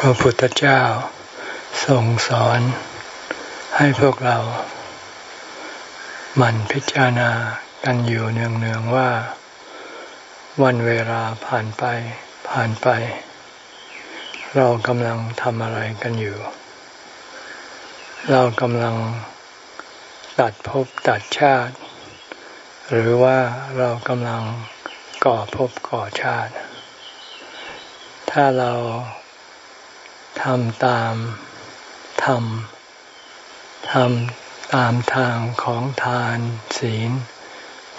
พระพุทธเจ้าทรงสอนให้พวกเราหมั่นพิจารณากันอยู่เนืองๆว่า วันเวลาผ่านไปผ่านไป เรากำลังทำอะไรกันอยู่ เรากำลังตัดภพตัดชาติ หรือว่าเรากำลังก่อภพก่อชาติ ถ้าเรา ทำตามทำทำตามทางของทานศีล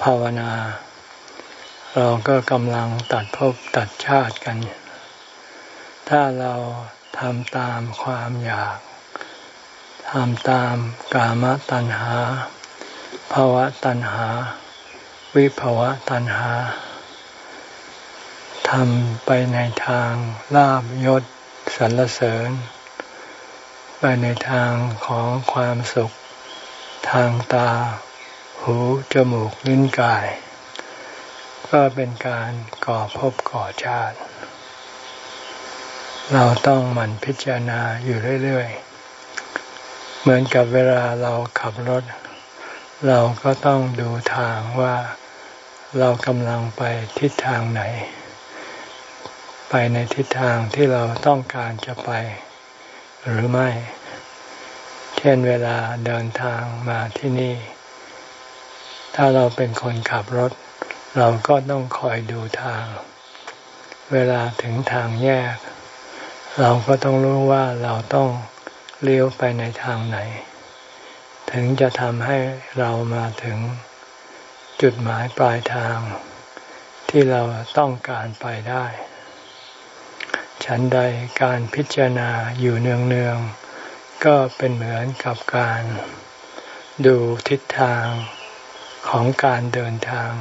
ภาวนา เราก็กำลังตัดภพตัดชาติกัน ถ้าเราทำตามความอยากทำตามกามตัณหาภาวะตัณหา วิภาวะตัณหาทำไปในทางลาบยศ สรรเสริญ ไปในทางของความสุข ทางตา หูจมูกลิ้นกาย ก็เป็นการก่อภพก่อชาติ เราต้องหมั่นพิจารณาอยู่เรื่อยๆ เหมือนกับเวลาเราขับรถ เราก็ต้องดูทางว่าเรากำลังไปทิศทางไหน ไปในทิศทางที่เราต้องการจะไป หรือไม่ เช่นเวลาเดินทางมาที่นี่ ถ้าเราเป็นคนขับรถ เราก็ต้องคอยดูทาง เวลาถึงทางแยก เราก็ต้องรู้ว่าเราต้องเลี้ยวไปในทางไหน ถึงจะทำให้เรามาถึงจุดหมายปลายทางที่เราต้องการไปได้ ฉันใดการพิจารณาอยู่เนืองๆ ก็เป็นเหมือนกับการ ดูทิศทางของการเดินทาง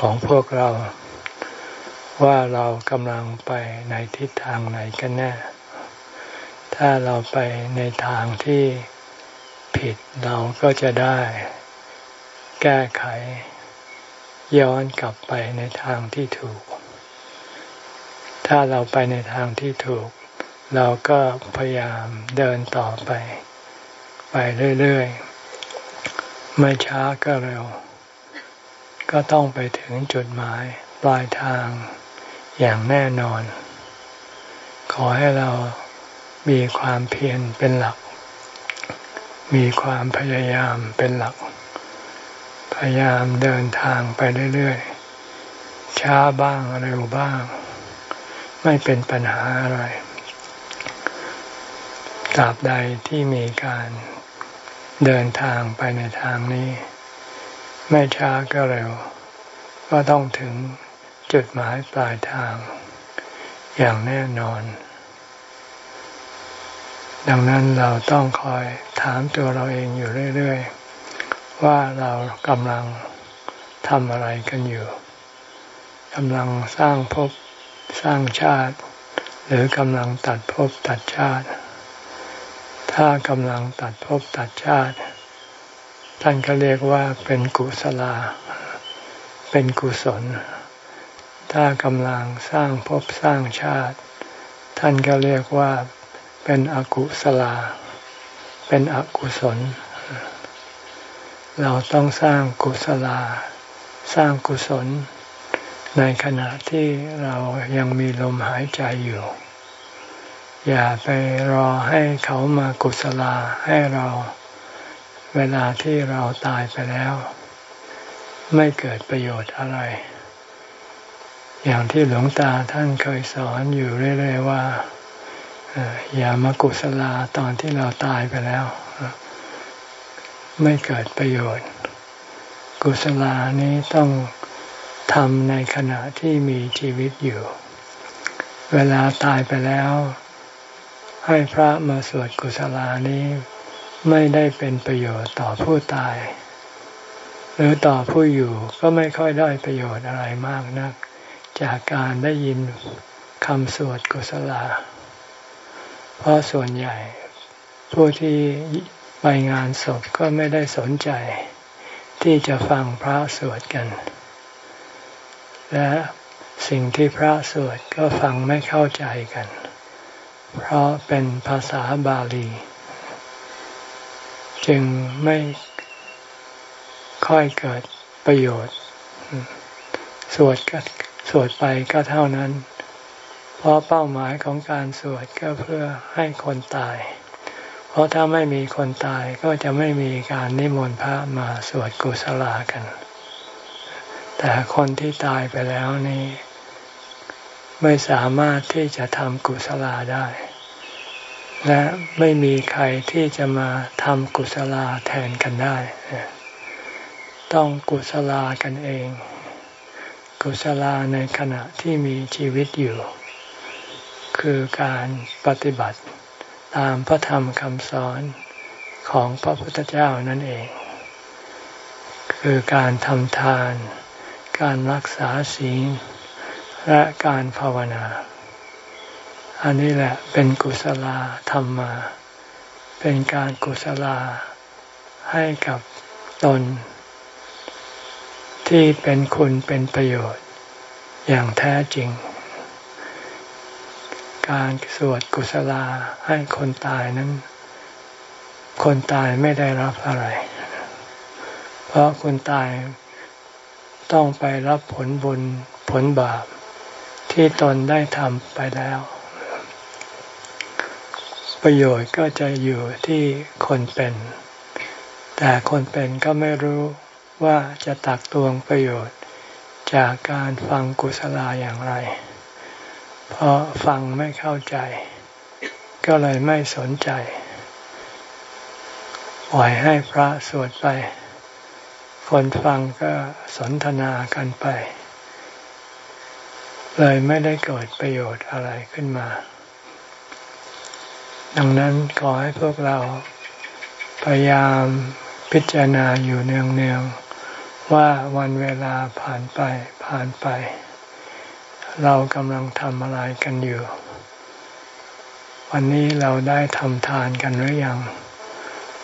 ของพวกเรา ว่าเรากำลังไปในทิศทางไหนกันแน่ ถ้าเราไปในทางที่ผิดเราก็จะได้ แก้ไข ย้อนกลับไปในทางที่ถูก ถ้าเราไปในทางที่ถูก เราก็พยายามเดินต่อไป ไปเรื่อยๆ ไม่ช้าก็เร็ว ก็ต้องไปถึงจุดหมายปลายทางอย่างแน่นอน ขอให้เรามีความเพียรเป็นหลัก มีความพยายามเป็นหลัก พยายามเดินทางไปเรื่อยๆ ช้าบ้างเร็วบ้าง ไม่เป็นปัญหาอะไรตราบใดที่มีการเดินทางไปในทางนี้ ไม่ช้าก็เร็ว ก็ต้องถึงจุดหมายปลายทาง อย่างแน่นอน ดังนั้นเราต้องคอยถามตัวเราเองอยู่เรื่อย ๆ ว่าเรากำลังทำอะไรกันอยู่กำลังสร้างภพ สร้างชาติ หรือกำลังตัดภพตัดชาติ ถ้ากำลังตัดภพตัดชาติ ท่านก็เรียกว่าเป็นกุศลา เป็นกุศล ถ้ากำลังสร้างภพสร้างชาติ ท่านก็เรียกว่าเป็นอกุศลา เป็นอกุศล เราต้องสร้างกุศลา สร้างกุศล ในขณะที่เรายังมีลมหายใจอยู่ อย่าไปรอให้เขามากุศลาให้เราเวลาที่เราตายไปแล้ว ไม่เกิดประโยชน์อะไร อย่างที่หลวงตาท่านเคยสอนอยู่เรื่อยๆว่าอย่ามากุศลาตอนที่เราตายไปแล้ว ไม่เกิดประโยชน์ กุศลานี้ต้อง ทำในขณะที่มีชีวิตอยู่ เวลาตายไปแล้ว ให้พระมาสวดกุศลานี้ไม่ได้เป็นประโยชน์ต่อผู้ตาย หรือต่อผู้อยู่ก็ไม่ค่อยได้ประโยชน์อะไรมากนัก จากการได้ยินคำสวดกุศลา เพราะส่วนใหญ่ ผู้ที่ไปงานศพก็ไม่ได้สนใจ ที่จะฟังพระสวดกัน และสิ่งที่พระสวดก็ฟังไม่เข้าใจกัน เพราะเป็นภาษาบาลี จึงไม่ค่อยเกิดประโยชน์ สวดก็สวดไปก็เท่านั้น เพราะเป้าหมายของการสวดก็เพื่อให้คนตาย เพราะถ้าไม่มีคนตายก็จะไม่มีการนิมนต์พระมาสวดกุศลากัน แต่คนที่ตายไปแล้วนี่ไม่สามารถที่จะทำกุศลาได้ และไม่มีใครที่จะมาทำกุศลาแทนกันได้ ต้องกุศลากันเอง กุศลาในขณะที่มีชีวิตอยู่ คือการปฏิบัติตามพระธรรมคำสอนของพระพุทธเจ้านั่นเอง คือการทำทาน การรักษาศีลและการภาวนา อันนี้แหละเป็นกุศลธรรมมาเป็นการกุศลาให้กับตน ที่เป็นคุณเป็นประโยชน์อย่างแท้จริง การสวดกุศลาให้คนตายนั้น คนตายไม่ได้รับอะไร เพราะคนตาย ต้องไปรับผลบุญผลบาป ที่ตนได้ทำไปแล้ว ประโยชน์ก็จะอยู่ที่คนเป็น แต่คนเป็นก็ไม่รู้ว่าจะตักตวงประโยชน์ จากการฟังกุศลาอย่างไร เพราะฟังไม่เข้าใจ ก็เลยไม่สนใจ ปล่อยให้พระสวดไป คนฟังก็สนทนากันไป เลยไม่ได้เกิดประโยชน์อะไรขึ้นมา ดังนั้นขอให้พวกเราพยายามพิจารณาอยู่เนืองๆว่าวันเวลาผ่านไปผ่านไป เรากำลังทำอะไรกันอยู่ วันนี้เราได้ทำทานกันหรือยัง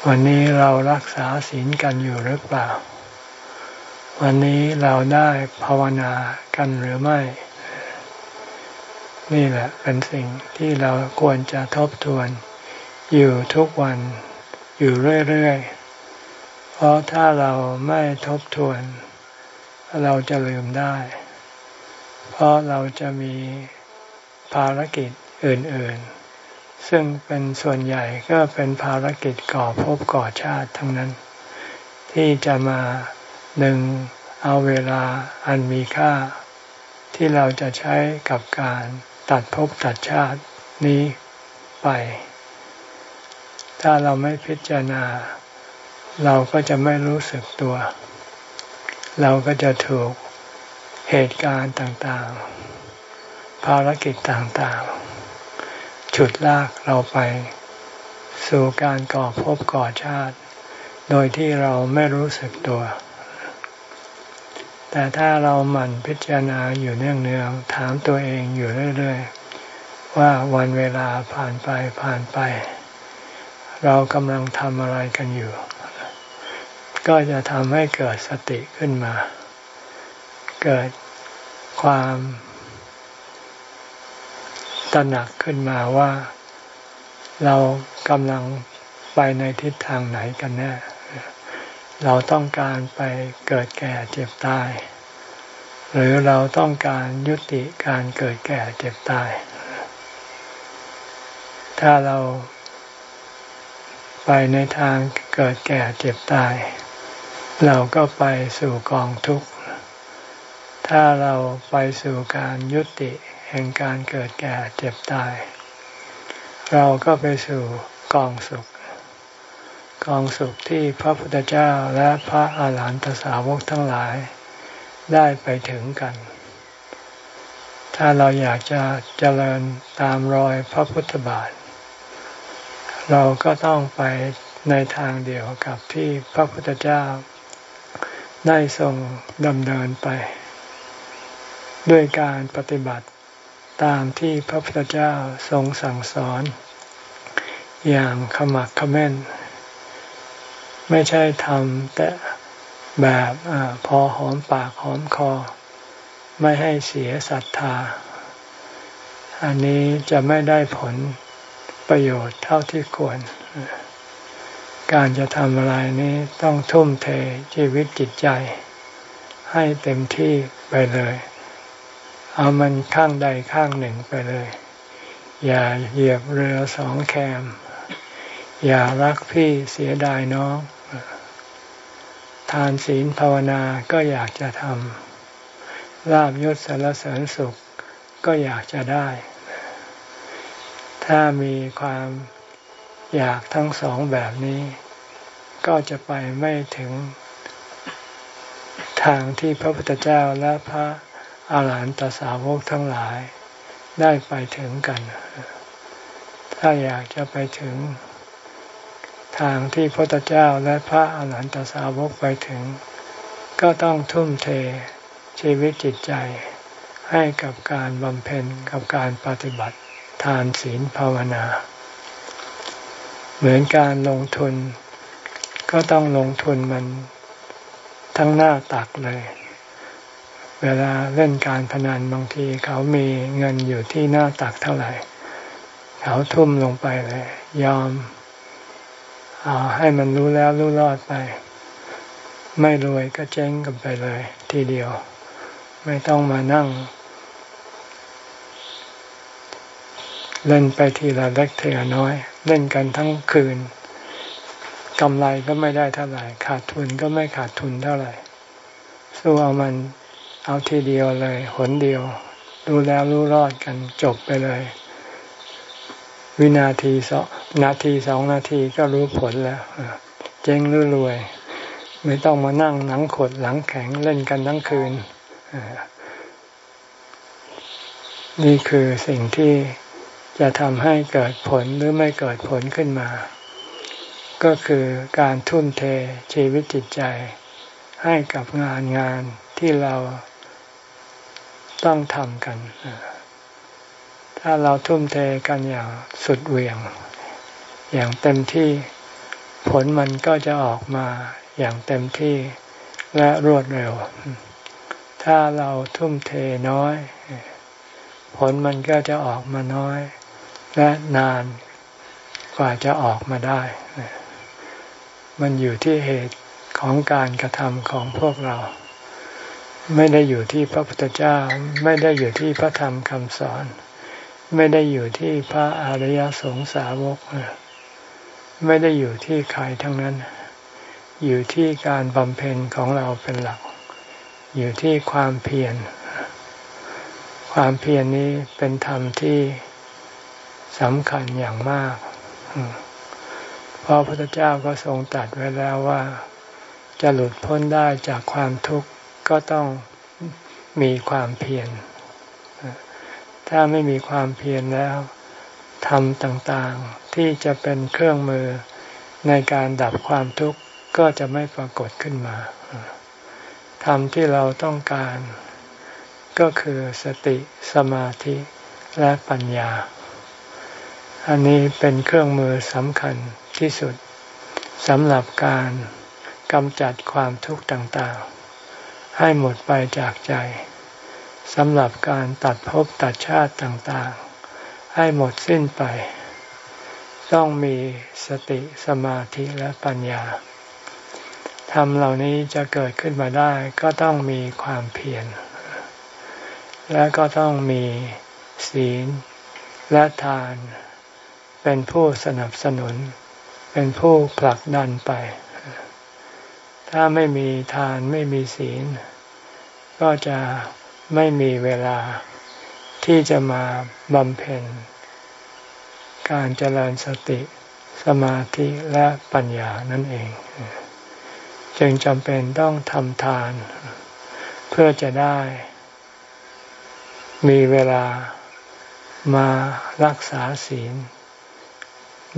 วันนี้เรารักษาศีลกันอยู่หรือเปล่า วันนี้เราได้ภาวนากันหรือไม่ นี่แหละเป็นสิ่งที่เราควรจะทบทวน อยู่ทุกวันอยู่เรื่อยๆ เพราะถ้าเราไม่ทบทวน เราจะลืมได้ เพราะเราจะมีภารกิจอื่นๆ ซึ่งเป็นส่วนใหญ่ก็เป็นภารกิจก่อภพก่อชาติทั้งนั้น ที่จะมา หนึ่งเอาเวลาอันมีค่า ที่เราจะใช้กับการตัดภพตัดชาตินี้ไป ถ้าเราไม่พิจารณา เราก็จะไม่รู้สึกตัว เราก็จะถูกเหตุการณ์ต่างๆ ภารกิจต่างๆ ฉุดลากเราไป สู่การก่อภพก่อชาติ โดยที่เราไม่รู้สึกตัว แต่ถ้าเราหมั่นพิจารณาอยู่เนืองๆถามตัวเองอยู่เรื่อยๆ ว่าวันเวลาผ่านไปผ่านไป เรากำลังทำอะไรกันอยู่ ก็จะทำให้เกิดสติขึ้นมา เกิดความตระหนักขึ้นมาว่าเรากำลังไปในทิศทางไหนกันแน่ เราต้องการไปเกิดแก่เจ็บตาย หรือเราต้องการยุติการเกิดแก่เจ็บตาย ถ้าเราไปในทางเกิดแก่เจ็บตาย เราก็ไปสู่กองทุกข์ ถ้าเราไปสู่การยุติแห่งการเกิดแก่เจ็บตาย เราก็ไปสู่กองสุข กองสุขที่พระพุทธเจ้าและพระอาหารหันตสาวกทั้งหลายได้ไปถึงกัน ถ้าเราอยากจะเจริญตามรอยพระพุทธบาท เราก็ต้องไปในทางเดียวกับที่พระพุทธเจ้า ได้ทรงดำเนินไป ด้วยการปฏิบัติตามที่พระพุทธเจ้าทรงสั่งสอน อย่างขมักขม้น ไม่ใช่ทำแต่แบบอพอหอมปากหอมคอ ไม่ให้เสียศรัทธา อันนี้จะไม่ได้ผลประโยชน์เท่าที่ควร การจะทำอะไรนี้ต้องทุ่มเทชีวิตจิตใจ ให้เต็มที่ไปเลย เอามันข้างใดข้างหนึ่งไปเลย อย่าเหยียบเรือสองแคม อย่ารักพี่เสียดายน้อง ทานศีลภาวนาก็อยากจะทำลาบยศสารเสริญสุขก็อยากจะได้ ถ้ามีความอยากทั้งสองแบบนี้ ก็จะไปไม่ถึงทางที่พระพุทธเจ้าและพระอาหารหันตสาวกทั้งหลายได้ไปถึงกัน ถ้าอยากจะไปถึง ทางที่พระพุทธเจ้าและพระอาหารหันตสาวกไปถึง ก็ต้องทุ่มเทชีวิตจิตใจ ให้กับการบำเพ็ญกับการปฏิบัติทานศีลภาวนา เหมือนการลงทุน ก็ต้องลงทุนมันทั้งหน้าตักเลย เวลาเล่นการพนันบางทีเขามีเงินอยู่ที่หน้าตักเท่าไหร่ เขาทุ่มลงไปเลย ยอม เอาให้มันรู้แล้วรู้รอดไป ไม่รวยก็เจ๊งกันไปเลย ทีเดียว ไม่ต้องมานั่ง เล่นไปทีละเล็กทีละน้อย เล่นกันทั้งคืนกำไรก็ไม่ได้เท่าไหร่ ขาดทุนก็ไม่ขาดทุนเท่าไหร่ สู้เอามันเอาทีเดียวเลย หนเดียว รู้แล้วรู้รอดกันจบไปเลย วินาทีสองนาทีสองนาทีก็รู้ผลแล้วเจ๊งหรือรวย ไม่ต้องมานั่งหนังขดหลังแข็งเล่นกันทั้งคืน นี่คือสิ่งที่จะทำให้เกิดผลหรือไม่เกิดผลขึ้นมา ก็คือการทุ่มเทชีวิตจิตใจ ให้กับงานงานที่เราต้องทำกัน ถ้าเราทุ่มเทกันอย่างสุดเหวี่ยง อย่างเต็มที่ผลมันก็จะออกมาอย่างเต็มที่และรวดเร็ว ถ้าเราทุ่มเทน้อย ผลมันก็จะออกมาน้อย และนานกว่าจะออกมาได้ มันอยู่ที่เหตุของการกระทำของพวกเรา ไม่ได้อยู่ที่พระพุทธเจ้า ไม่ได้อยู่ที่พระธรรมคำสอน ไม่ได้อยู่ที่พระอริยสงสาวก ไม่ได้อยู่ที่ใครทั้งนั้น อยู่ที่การบำเพ็ญของเราเป็นหลัก อยู่ที่ความเพียร ความเพียรนี้เป็นธรรมที่สำคัญอย่างมาก เพราะพระพุทธเจ้าก็ทรงตัดไว้แล้วว่า จะหลุดพ้นได้จากความทุกข์ก็ต้องมีความเพียร ถ้าไม่มีความเพียรแล้วทำต่างๆที่จะเป็นเครื่องมือในการดับความทุกข์ก็จะไม่ปรากฏขึ้นมาธรรมที่เราต้องการ ก็คือสติสมาธิและปัญญา อันนี้เป็นเครื่องมือสำคัญที่สุดสำหรับการกำจัดความทุกข์ต่างๆ ให้หมดไปจากใจ สำหรับการตัดภพตัดชาติต่างๆ ให้หมดสิ้นไป ต้องมีสติสมาธิและปัญญาทำเหล่านี้จะเกิดขึ้นมาได้ก็ต้องมีความเพียรและก็ต้องมีศีลและทาน เป็นผู้สนับสนุน เป็นผู้ผลักดันไป ถ้าไม่มีทานไม่มีศีล ก็จะ ไม่มีเวลาที่จะมาบำเพ็ญ การเจริญสติสมาธิและปัญญานั่นเอง จึงจำเป็นต้องทำทาน เพื่อจะได้ มีเวลามารักษาศีล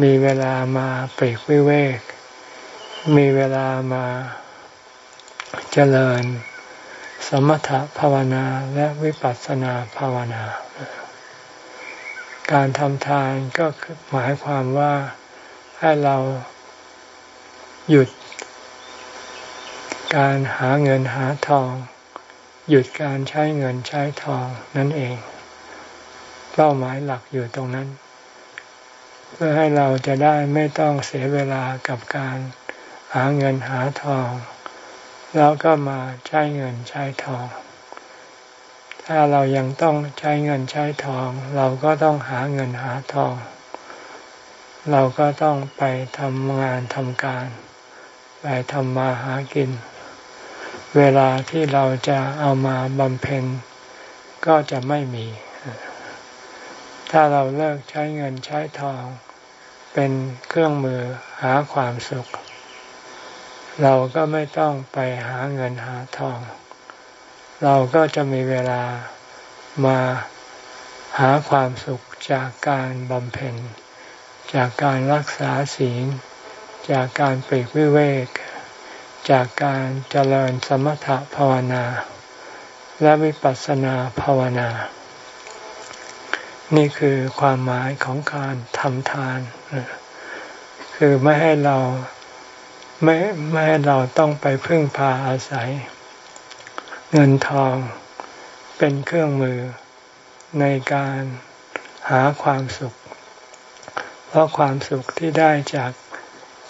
มีเวลามาปรีกวิเวก มีเวลามาเจริญ สมถภาวนาและวิปัสสนาภาวนา การทำทานก็หมายความว่าให้เราหยุด การหาเงินหาทอง หยุดการใช้เงินใช้ทองนั่นเอง เป้าหมายหลักอยู่ตรงนั้น เพื่อให้เราจะได้ไม่ต้องเสียเวลากับการหาเงินหาทอง แล้วก็มาใช้เงินใช้ทอง ถ้าเรายังต้องใช้เงินใช้ทอง เราก็ต้องหาเงินหาทอง เราก็ต้องไปทำงานทำการ ไปทำมาหากิน เวลาที่เราจะเอามาบำเพ็ญก็จะไม่มี ถ้าเราเลิกใช้เงินใช้ทอง เป็นเครื่องมือหาความสุข เราก็ไม่ต้องไปหาเงินหาทอง เราก็จะมีเวลามาหาความสุขจากการบำเพ็ญ จากการรักษาศีล จากการปรีกวิเวก จากการเจริญสมถะภาวนา และวิปัสสนาภาวนา นี่คือความหมายของการทำทาน คือไม่ให้เรา ไม่ไม่เราต้องไปพึ่งพาอาศัย เงินทองเป็นเครื่องมือในการหาความสุข เพราะความสุขที่ได้จาก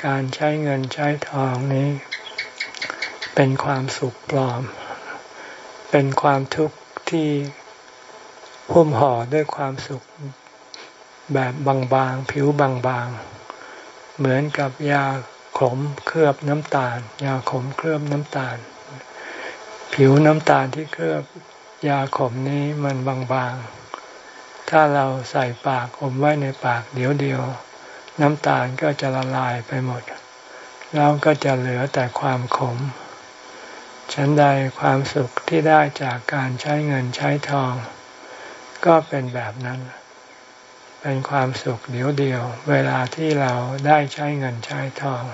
การใช้เงินใช้ทองนี้ เป็นความสุขปลอม เป็นความทุกข์ที่หุ้มห่อด้วยความสุขแบบบางๆ ผิวบางๆ เหมือนกับยา ขมเคลือบน้ำตาล ยาขมเคลือบน้ำตาล ผิวน้ำตาลที่เคลือบยาขมนี้มันบางๆ ถ้าเราใส่ปากอมไว้ในปากเดี๋ยวเดียว น้ำตาลก็จะละลายไปหมด แล้วก็จะเหลือแต่ความขม ฉันใดความสุขที่ได้จากการใช้เงินใช้ทอง ก็เป็นแบบนั้นเป็นความสุขเดียวเดียว เวลาที่เราได้ใช้เงินใช้ทอง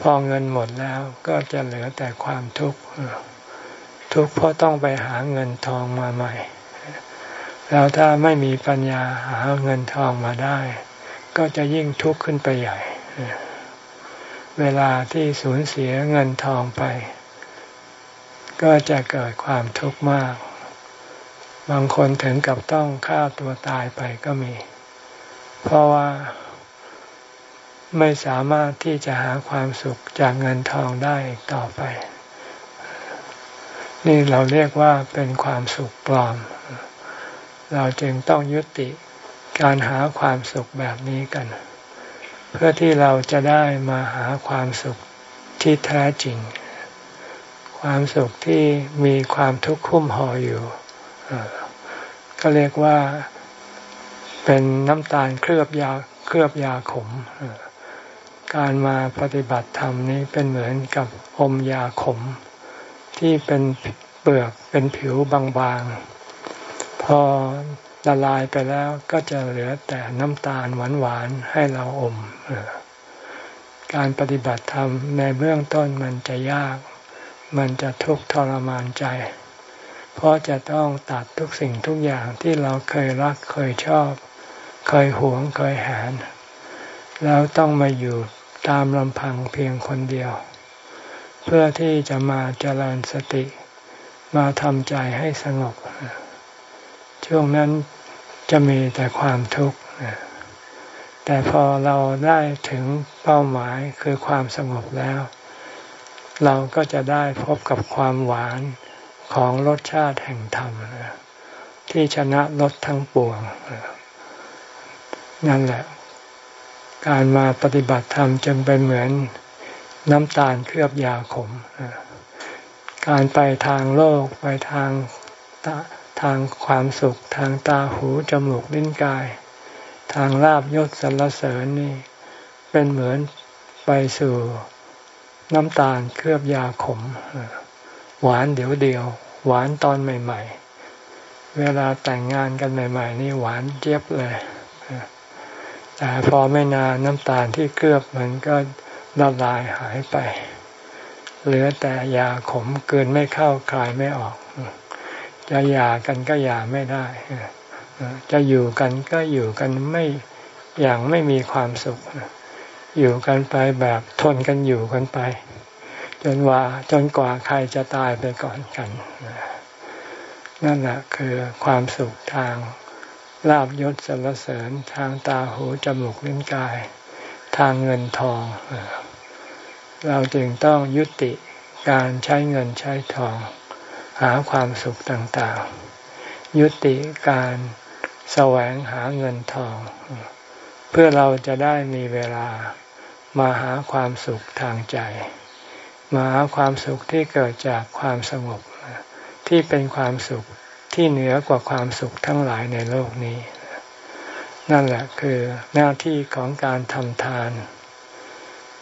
พอเงินหมดแล้วก็จะเหลือแต่ความทุกข์ทุกข์เพราะต้องไปหาเงินทองมาใหม่ แล้วถ้าไม่มีปัญญาหาเงินทองมาได้ ก็จะยิ่งทุกข์ขึ้นไปใหญ่ เวลาที่สูญเสียเงินทองไป ก็จะเกิดความทุกข์มาก บางคนถึงกับต้องฆ่าตัวตายไปก็มี เพราะว่า ไม่สามารถที่จะหาความสุขจากเงินทองได้ต่อไป นี่เราเรียกว่าเป็นความสุขปลอม เราจึงต้องยุติการหาความสุขแบบนี้กัน เพื่อที่เราจะได้มาหาความสุขที่แท้จริง ความสุขที่มีความทุกข์คุ้มห่ออยู่ก็เรียกว่าเป็นน้ำตาลเคลือบยาเคลือบยาขม การมาปฏิบัติธรรมนี้เป็นเหมือนกับอมยาขม ที่เป็นเปลือกเป็นผิวบางๆ พอละลายไปแล้วก็จะเหลือแต่น้ำตาลหวานๆให้เราอม การปฏิบัติธรรมในเบื้องต้นมันจะยาก มันจะทุกข์ทรมานใจ เพราะจะต้องตัดทุกสิ่งทุกอย่างที่เราเคยรักเคยชอบ เคยหวงเคยหานแล้วต้องมาอยู่ ตามลำพังเพียงคนเดียว เพื่อที่จะมาเจริญสติ มาทำใจให้สงบ ช่วงนั้นจะมีแต่ความทุกข์แต่พอเราได้ถึงเป้าหมายคือความสงบแล้ว เราก็จะได้พบกับความหวานของรสชาติแห่งธรรมที่ชนะรสทั้งปวง นั่นแหละ การมาปฏิบัติธรรมจึงเป็นเหมือนน้ำตาลเคลือบยาขม การไปทางโลกไปทางทางความสุข ทางตาหูจมูกลิ้นกาย ทางลาบยศสรรเสริญนี่ เป็นเหมือนไปสู่น้ำตาลเคลือบยาขม หวานเดี๋ยวเดียว หวานตอนใหม่ ๆ เวลาแต่งงานกันใหม่ ๆ นี่หวานเจี๊ยบเลย แต่พอไม่นานน้ำตาลที่เคลือบมันก็ละลายหายไป เหลือแต่ยาขมเกินไม่เข้าคลายไม่ออก จะหย่ากันก็หย่าไม่ได้ จะอยู่กันก็อยู่กันไม่อย่างไม่มีความสุข อยู่กันไปแบบทนกันอยู่กันไป จนว่าจนกว่าใครจะตายไปก่อนกัน นั่นแหละคือความสุขทาง ลาบยศสรรเสริญทางตาหูจมูกลิ้นกาย ทางเงินทอง เราจึงต้องยุติการใช้เงินใช้ทอง หาความสุขต่างๆ ยุติการแสวงหาเงินทอง เพื่อเราจะได้มีเวลามาหาความสุขทางใจ มาหาความสุขที่เกิดจากความสงบที่เป็นความสุข ที่เหนือกว่าความสุขทั้งหลายในโลกนี้ นั่นแหละคือหน้าที่ของการทำทาน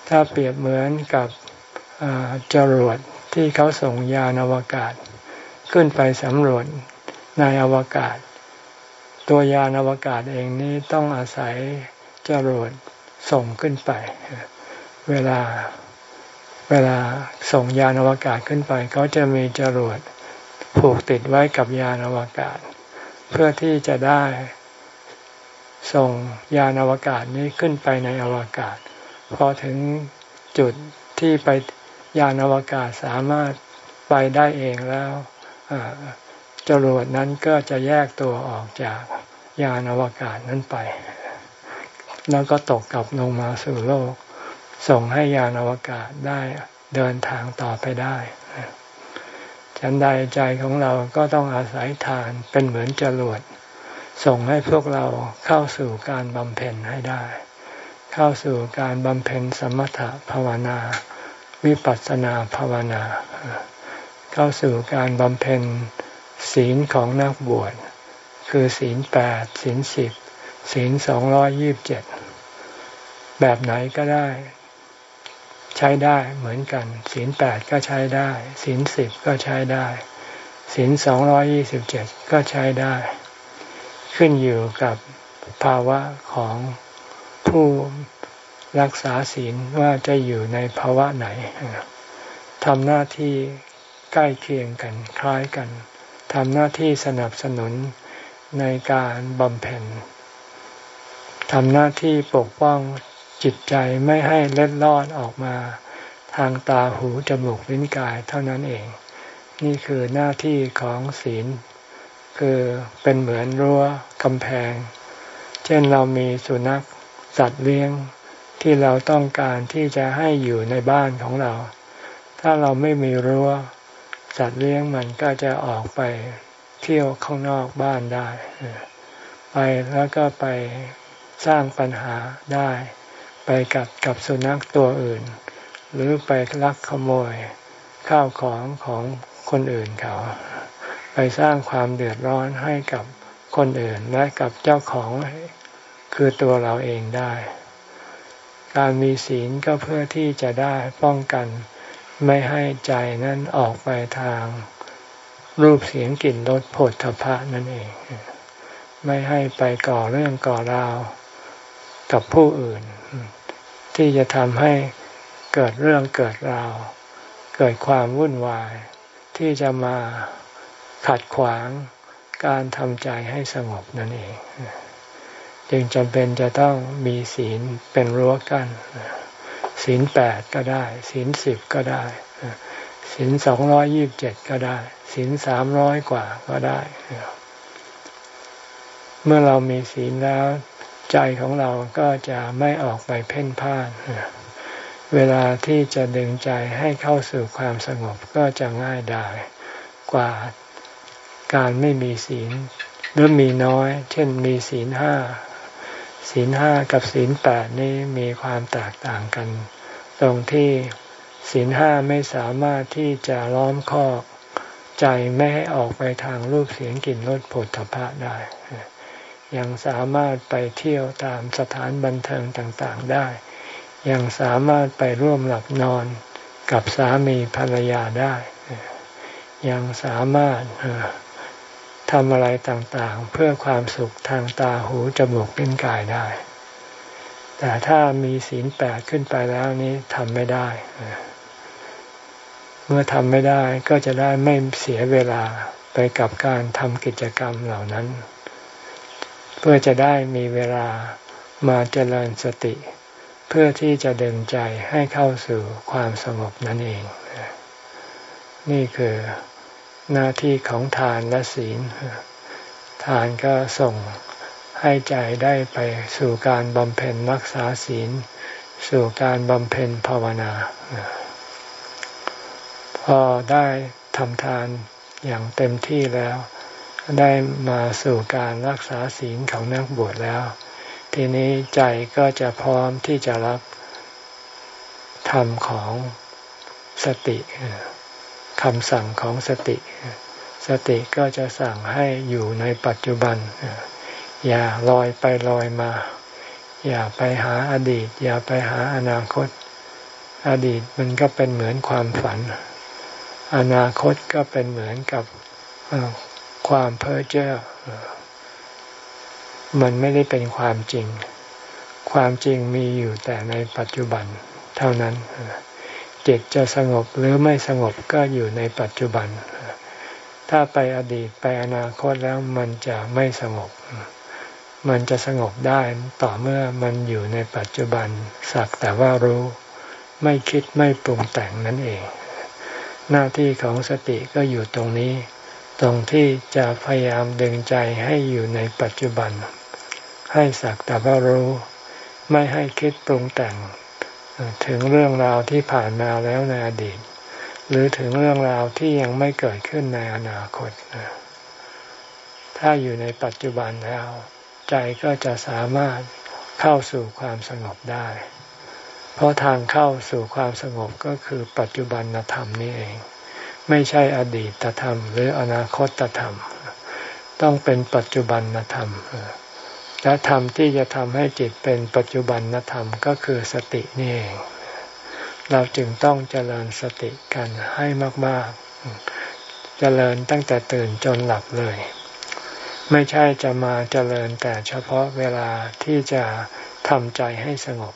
ถ้าเปรียบเหมือนกับจรวดที่เขาส่งยานอวกาศ ขึ้นไปสำรวจในอวกาศ ตัวยานอวกาศเองนี้ต้องอาศัยจรวดส่งขึ้นไป เวลาเวลาส่งยานอวกาศขึ้นไป เขาจะมีจรวด ผูกติดไว้กับยานอวกาศ เพื่อที่จะได้ส่งยานอวกาศนี้ขึ้นไปในอวกาศ พอถึงจุดที่ไปยานอวกาศสามารถไปได้เองแล้วจรวดนั้นก็จะแยกตัวออกจากยานอวกาศนั้นไป แล้วก็ตกกลับลงมาสู่โลก ส่งให้ยานอวกาศได้เดินทางต่อไปได้ ฉันใดใจของเราก็ต้องอาศัยทานเป็นเหมือนจรวดส่งให้พวกเราเข้าสู่การบำเพ็ญให้ได้ เข้าสู่การบำเพ็ญสมถภาวนา วิปัสสนาภาวนา เข้าสู่การบำเพ็ญศีลของนักบวช คือศีลแปดศีลสิบศีลสองร้อยยิบเจ็ดแบบไหนก็ได้ ใช้ได้เหมือนกันศีลแปดก็ใช้ได้ศีลสิบก็ใช้ได้ศีลสองร้อยี่สิบเจ็ดก็ใช้ได้ ขึ้นอยู่กับภาวะของผู้รักษาศีลว่าจะอยู่ในภาวะไหนทำหน้าที่ใกล้เคียงกันคล้ายกันทำหน้าที่สนับสนุนในการบำเพ็ญทำหน้าที่ปกป้อง จิตใจไม่ให้เล็ดลอดออกมาทางตาหูจมูกลิ้นกายเท่านั้นเอง นี่คือหน้าที่ของศีล คือเป็นเหมือนรั้วกำแพง เช่นเรามีสุนัขสัตว์เลี้ยงที่เราต้องการที่จะให้อยู่ในบ้านของเรา ถ้าเราไม่มีรั้วสัตว์เลี้ยงมันก็จะออกไปเที่ยวข้างนอกบ้านได้ ไปแล้วก็ไปสร้างปัญหาได้ ไปกัดกับสุนัขตัวอื่น หรือไปลักขโมยข้าวของของคนอื่นเขา ไปสร้างความเดือดร้อนให้กับคนอื่นและกับเจ้าของคือตัวเราเองได้ การมีศีลก็เพื่อที่จะได้ป้องกันไม่ให้ใจนั้นออกไปทาง รูปเสียงกลิ่นรสผลทพะนั่นเอง ไม่ให้ไปก่อเรื่องก่อราวกับผู้อื่น ที่จะทำให้เกิดเรื่องเกิดราว เกิดความวุ่นวาย ที่จะมาขัดขวางการทำใจให้สงบนั่นเอง จึงจำเป็นจะต้องมีศีลเป็นรั้วกัน้นศีลแปดก็ได้ ศีลสิบก็ได้ ศีลสองร้อยยิบเจ็ดก็ได้ ศีลสามร้อยกว่าก็ได้ เมื่อเรามีศีลแล้ว ใจของเราก็จะไม่ออกไปเพ่นพ่าน เวลาที่จะดึงใจให้เข้าสู่ความสงบก็จะง่ายได้กว่าการไม่มีศีลหรือมีน้อย เช่นมีศีลห้าศีลห้ากับศีลแปดนี้มีความแตกต่างกัน ตรงที่ศีลห้าไม่สามารถที่จะล้อมคอกใจไม่ให้ออกไปทางรูปเสียงกลิ่นรสผลถภะได้ ยังสามารถไปเที่ยวตามสถานบันเทิงต่างๆได้ ยังสามารถไปร่วมหลับนอนกับสามีภรรยาได้ ยังสามารถทำอะไรต่างๆ เพื่อความสุขทางตาหูจมูกลิ้นกายได้ แต่ถ้ามีศีลแปดขึ้นไปแล้วนี้ทำไม่ได้ เมื่อทำไม่ได้ก็จะได้ไม่เสียเวลาไปกับการทำกิจกรรมเหล่านั้น เพื่อจะได้มีเวลามาเจริญสติ เพื่อที่จะดึงใจให้เข้าสู่ความสงบนั่นเอง นี่คือหน้าที่ของทานและศีล ทานก็ส่งให้ใจได้ไปสู่การบำเพ็ญรักษาศีล สู่การบำเพ็ญภาวนา พอได้ทำทานอย่างเต็มที่แล้ว ได้มาสู่การรักษาศีลของนักบวชแล้ว ทีนี้ใจก็จะพร้อมที่จะรับธรรมของสติคำสั่งของสติ สติก็จะสั่งให้อยู่ในปัจจุบัน อย่าลอยไปลอยมา อย่าไปหาอดีต อย่าไปหาอนาคต อดีตมันก็เป็นเหมือนความฝัน อนาคตก็เป็นเหมือนกับ ความเพ้อเจ้อมันไม่ได้เป็นความจริง ความจริงมีอยู่แต่ในปัจจุบันเท่านั้น จิตจะสงบหรือไม่สงบก็อยู่ในปัจจุบัน ถ้าไปอดีตไปอนาคตแล้วมันจะไม่สงบ มันจะสงบได้ต่อเมื่อมันอยู่ในปัจจุบัน สักแต่ว่ารู้ ไม่คิดไม่ปรุงแต่งนั่นเอง หน้าที่ของสติก็อยู่ตรงนี้ ตรงที่จะพยายามดึงใจให้อยู่ในปัจจุบัน ให้สักแต่ว่ารู้ ไม่ให้คิดปรุงแต่ง ถึงเรื่องราวที่ผ่านมาแล้วในอดีต หรือถึงเรื่องราวที่ยังไม่เกิดขึ้นในอนาคต ถ้าอยู่ในปัจจุบันแล้ว ใจก็จะสามารถเข้าสู่ความสงบได้ เพราะทางเข้าสู่ความสงบก็คือปัจจุบันธรรมนี่เอง ไม่ใช่อดีตธรรม หรืออนาคตธรรม ต้องเป็นปัจจุบันธรรมและธรรมที่จะทำให้จิตเป็นปัจจุบันธรรมก็คือสตินี่เอง เราจึงต้องเจริญสติกันให้มาก ๆ เจริญตั้งแต่ตื่นจนหลับเลย ไม่ใช่จะมาเจริญแต่เฉพาะเวลาที่จะทำใจให้สงบ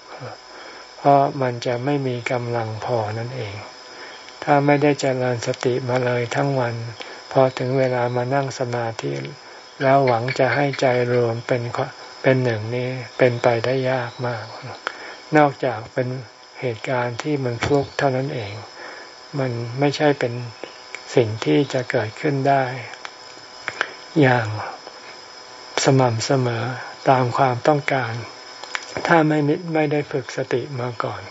เพราะมันจะไม่มีกำลังพอนั่นเอง ถ้าไม่ได้เจริญสติมาเลยทั้งวัน พอถึงเวลามานั่งสมาธิ แล้วหวังจะให้ใจรวมเป็นเป็นหนึ่งนี้เป็นไปได้ยากมาก นอกจากเป็นเหตุการณ์ที่มันฟลุกเท่านั้นเอง มันไม่ใช่เป็นสิ่งที่จะเกิดขึ้นได้ อย่างสม่ำเสมอตามความต้องการ ถ้าไม่ไม่ได้ฝึกสติมาก่อน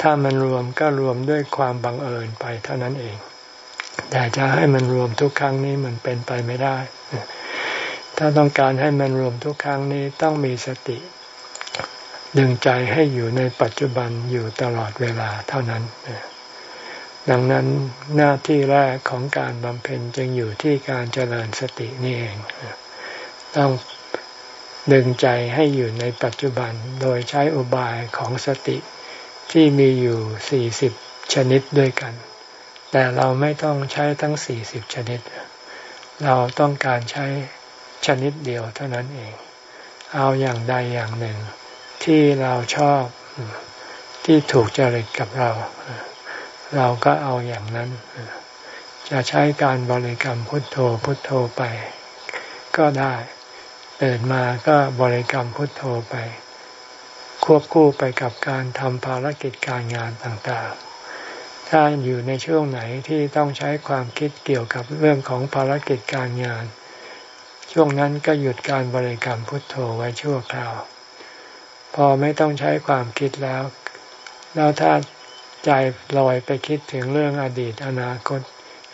ถ้ามันรวมก็รวมด้วยความบังเอิญไปเท่านั้นเอง แต่จะให้มันรวมทุกครั้งนี้มันเป็นไปไม่ได้ ถ้าต้องการให้มันรวมทุกครั้งนี้ต้องมีสติ ดึงใจให้อยู่ในปัจจุบันอยู่ตลอดเวลาเท่านั้น ดังนั้นหน้าที่แรกของการบำเพ็ญจึงอยู่ที่การเจริญสตินี่เอง ต้องดึงใจให้อยู่ในปัจจุบันโดยใช้อุบายของสติ ที่มีอยู่สี่สิบชนิดด้วยกัน แต่เราไม่ต้องใช้ทั้งสี่สิบชนิด เราต้องการใช้ชนิดเดียวเท่านั้นเอง เอาอย่างใดอย่างหนึ่ง ที่เราชอบที่ถูกจริตกับเรา เราก็เอาอย่างนั้น จะใช้การบริกรรมพุทโธพุทโธไป ก็ได้เดินมาก็บริกรรมพุทโธไป ควบคู่ไปกับการทำภารกิจการงานต่างๆ ถ้าอยู่ในช่วงไหนที่ต้องใช้ความคิดเกี่ยวกับเรื่องของภารกิจการงาน ช่วงนั้นก็หยุดการบริกรรมพุทโธไว้ชั่วคราว พอไม่ต้องใช้ความคิดแล้ว แล้วถ้าใจลอยไปคิดถึงเรื่องอดีตอนาคต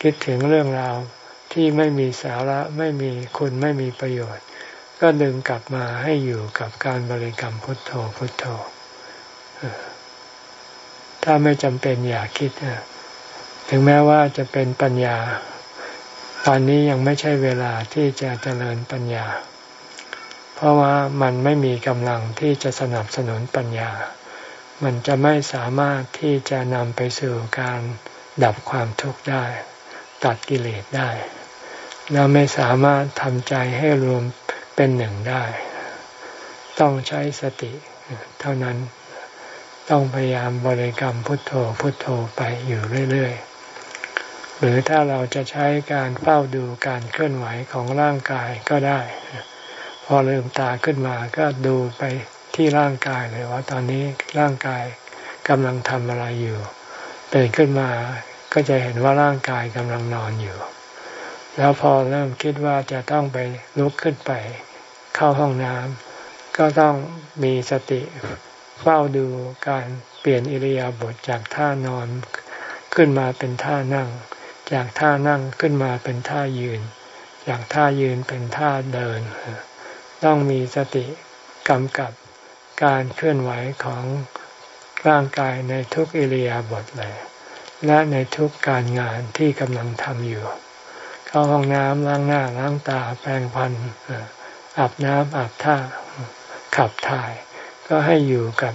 คิดถึงเรื่องราวที่ไม่มีสาระไม่มีคุณไม่มีประโยชน์ ก็ดึงกลับมาให้อยู่กับการบริกรรมพุทโธพุทโธ ถ้าไม่จำเป็นอย่าคิด ถึงแม้ว่าจะเป็นปัญญา ตอนนี้ยังไม่ใช่เวลาที่จะเจริญปัญญา เพราะว่ามันไม่มีกำลังที่จะสนับสนุนปัญญา มันจะไม่สามารถที่จะนำไปสู่การดับความทุกข์ได้ ตัดกิเลสได้ แล้วไม่สามารถทำใจให้รวม เป็นหนึ่งได้ ต้องใช้สติเท่านั้นต้องพยายามบริกรรมพุทโธพุทโธไปอยู่เรื่อยๆ หรือถ้าเราจะใช้การเฝ้าดูการเคลื่อนไหวของร่างกายก็ได้ พอลืมตาขึ้นมาก็ดูไปที่ร่างกายเลยว่าตอนนี้ร่างกายกำลังทำอะไรอยู่ตื่นขึ้นมาก็จะเห็นว่าร่างกายกำลังนอนอยู่ แล้วพอเริ่มคิดว่าจะต้องไปลุกขึ้นไป เข้าห้องน้ำก็ต้องมีสติเฝ้าดูการเปลี่ยนอิริยาบถจากท่านอนขึ้นมาเป็นท่านั่ง จากท่านั่งขึ้นมาเป็นท่ายืน จากท่ายืนเป็นท่าเดิน ต้องมีสติกำกับการเคลื่อนไหวของร่างกายในทุกอิริยาบถเลย และในทุกการงานที่กำลังทำอยู่ เข้าห้องน้ำล้างหน้าล้างตาแปรงฟันอาบน้ำอาบท่าขับถ่าย ก็ให้อยู่กับ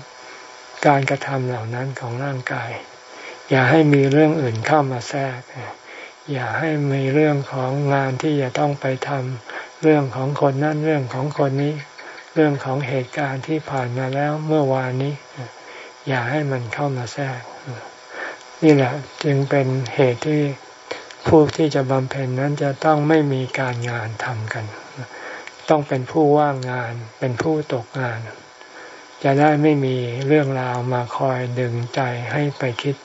การกระทำเหล่านั้นของร่างกาย อย่าให้มีเรื่องอื่นเข้ามาแทรก อย่าให้มีเรื่องของงานที่จะต้องไปทำเรื่องของคนนั่นเรื่องของคนนี้ เรื่องของเหตุการณ์ที่ผ่านมาแล้วเมื่อวานนี้ อย่าให้มันเข้ามาแทรกนี่แหละจึงเป็นเหตุที่ ผู้ที่จะบำเพ็ญนั้นจะต้องไม่มีการงานทำกัน ต้องเป็นผู้ว่างงานเป็นผู้ตกงาน จะได้ไม่มีเรื่องราวมาคอยดึงใจให้ไปคิด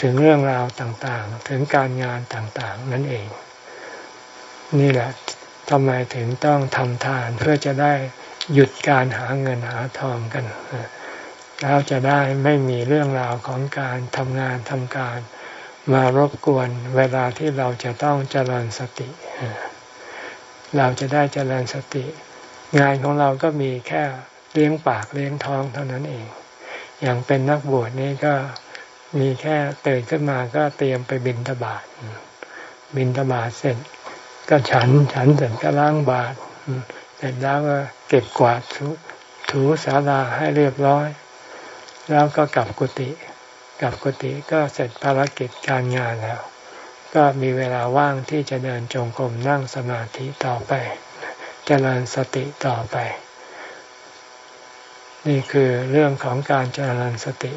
ถึงเรื่องราวต่างๆ ถึงการงานต่างๆ นั่นเอง นี่แหละทำไมถึงต้องทำทานเพื่อจะได้หยุดการหาเงินหาทองกันแล้วจะได้ไม่มีเรื่องราวของการทำงานทำการ มารบกวนเวลาที่เราจะต้องเจริญสติ เราจะได้เจริญสติ งานของเราก็มีแค่เลี้ยงปากเลี้ยงท้องเท่านั้นเอง อย่างเป็นนักบวชนี่ก็มีแค่ตื่นขึ้นมาก็เตรียมไปบินทบาทบินทบาทเสร็จ ก็ฉันฉันเสร็จก็ล้างบาตรเสร็จแล้วก็เก็บกวาดถูถูศาลาให้เรียบร้อย แล้วก็กลับกุฏิ กลับกุฏิก็เสร็จภารกิจการงานแล้ว ก็มีเวลาว่างที่จะเดินจงกรมนั่งสมาธิต่อไปจเจริญสติต่อไป นี่คือเรื่องของการเจริญสติ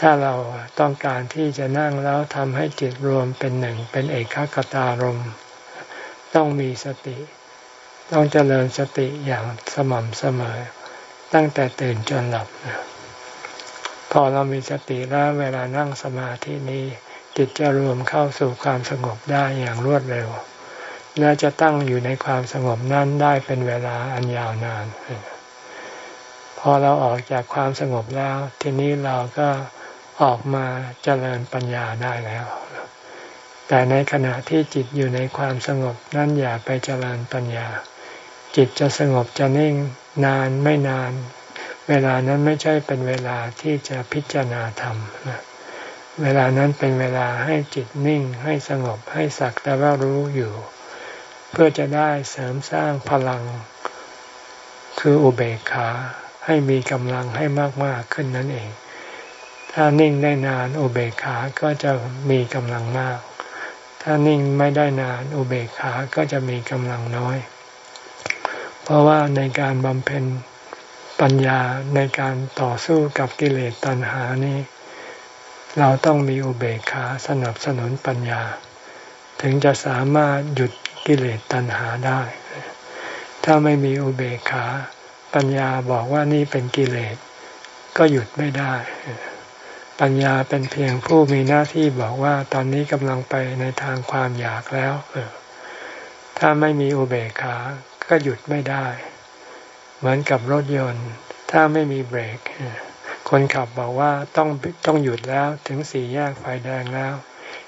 ถ้าเราต้องการที่จะนั่งแล้วทำให้จิตรวมเป็นหนึ่งเป็นเอกคตารมต้องมีสติ ต้องเจริญสติอย่างสม่ำเสมอ ตั้งแต่ตื่นจนหลับ พอเรามีสติแล้วเวลานั่งสมาธินี้จิตจะรวมเข้าสู่ความสงบได้อย่างรวดเร็ว และจะตั้งอยู่ในความสงบนั้นได้เป็นเวลาอันยาวนาน พอเราออกจากความสงบแล้ว ทีนี้เราก็ออกมาเจริญปัญญาได้แล้ว แต่ในขณะที่จิตอยู่ในความสงบนั้นอย่าไปเจริญปัญญา จิตจะสงบจะนิ่งนานไม่นาน เวลานั้นไม่ใช่เป็นเวลาที่จะพิจารณาธรรมเวลานั้นเป็นเวลาให้จิตนิ่งให้สงบให้สักแต่ว่ารู้อยู่ เพื่อจะได้เสริมสร้างพลัง คืออุเบกขาให้มีกำลังให้มาก ๆ ขึ้นนั่นเอง ถ้านิ่งได้นานอุเบกขาก็จะมีกำลังมาก ถ้านิ่งไม่ได้นานอุเบกขาก็จะมีกำลังน้อย เพราะว่าในการบำเพ็ญ ปัญญาในการต่อสู้กับกิเลสตัณหานี้ เราต้องมีอุเบกขาสนับสนุนปัญญา ถึงจะสามารถหยุดกิเลสตัณหาได้ ถ้าไม่มีอุเบกขา ปัญญาบอกว่านี่เป็นกิเลส ก็หยุดไม่ได้ ปัญญาเป็นเพียงผู้มีหน้าที่บอกว่าตอนนี้กำลังไปในทางความอยากแล้ว ถ้าไม่มีอุเบกขา ก็หยุดไม่ได้ เหมือนกับรถยนต์ ถ้าไม่มีเบรก คนขับบอกว่าต้องต้องหยุดแล้วถึงสี่แยกไฟแดงแล้ว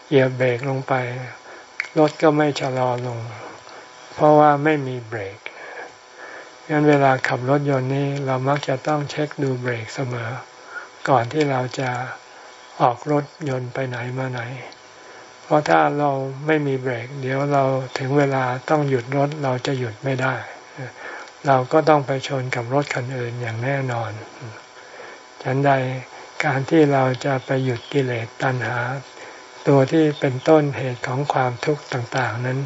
เหยียบเบรกลงไป รถก็ไม่ชะลอลง เพราะว่าไม่มีเบรกงั้นเวลาขับรถยนต์นี้เรามักจะต้องเช็คดูเบรกเสมอ ก่อนที่เราจะออกรถยนต์ไปไหนมาไหน เพราะถ้าเราไม่มีเบรก เดี๋ยวเราถึงเวลาต้องหยุดรถเราจะหยุดไม่ได้ เราก็ต้องไปชนกับรถคันอื่นอย่างแน่นอน ฉันใดการที่เราจะไปหยุดกิเลสตัณหา ตัวที่เป็นต้นเหตุของความทุกข์ต่าง ๆ นั้น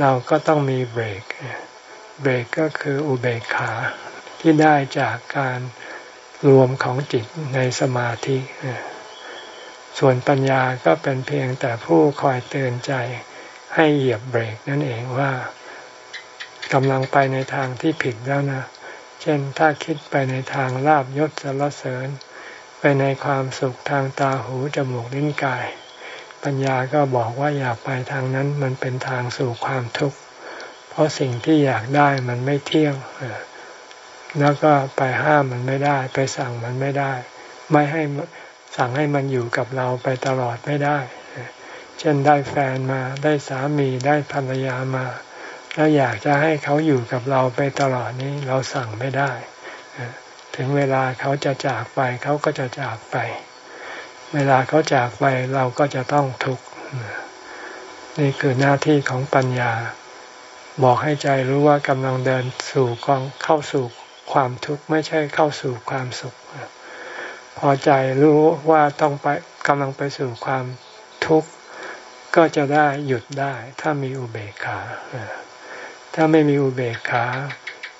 เราก็ต้องมีเบรก เบรกก็คืออุเบกขาที่ได้จากการรวมของจิตในสมาธิ ส่วนปัญญาก็เป็นเพียงแต่ผู้คอยเตือนใจให้เหยียบเบรกนั่นเองว่า กำลังไปในทางที่ผิดแล้วนะ เช่นถ้าคิดไปในทางลาบยศสรรเสริญ ไปในความสุขทางตาหูจมูกลิ้นกาย ปัญญาก็บอกว่าอย่าไปทางนั้นมันเป็นทางสู่ความทุกข์เพเพราะสิ่งที่อยากได้มันไม่เที่ยงแล้วก็ไปห้ามมันไม่ได้ ไปสั่งมันไม่ได้ ไม่ให้สั่งให้มันอยู่กับเราไปตลอดไม่ได้ เช่นได้แฟนมาได้สามีได้ภรรยามา แล้วอยากจะให้เขาอยู่กับเราไปตลอดนี้เราสั่งไม่ได้ ถึงเวลาเขาจะจากไปเขาก็จะจากไป เวลาเขาจากไปเราก็จะต้องทุกข์นี่คือหน้าที่ของปัญญา บอกให้ใจรู้ว่ากำลังเดินสู่กองเข้าสู่ความทุกข์ไม่ใช่เข้าสู่ความสุข พอใจรู้ว่าต้องไปกำลังไปสู่ความทุกข์ก็จะได้หยุดได้ถ้ามีอุเบกขา ถ้าไม่มีอุเบกขา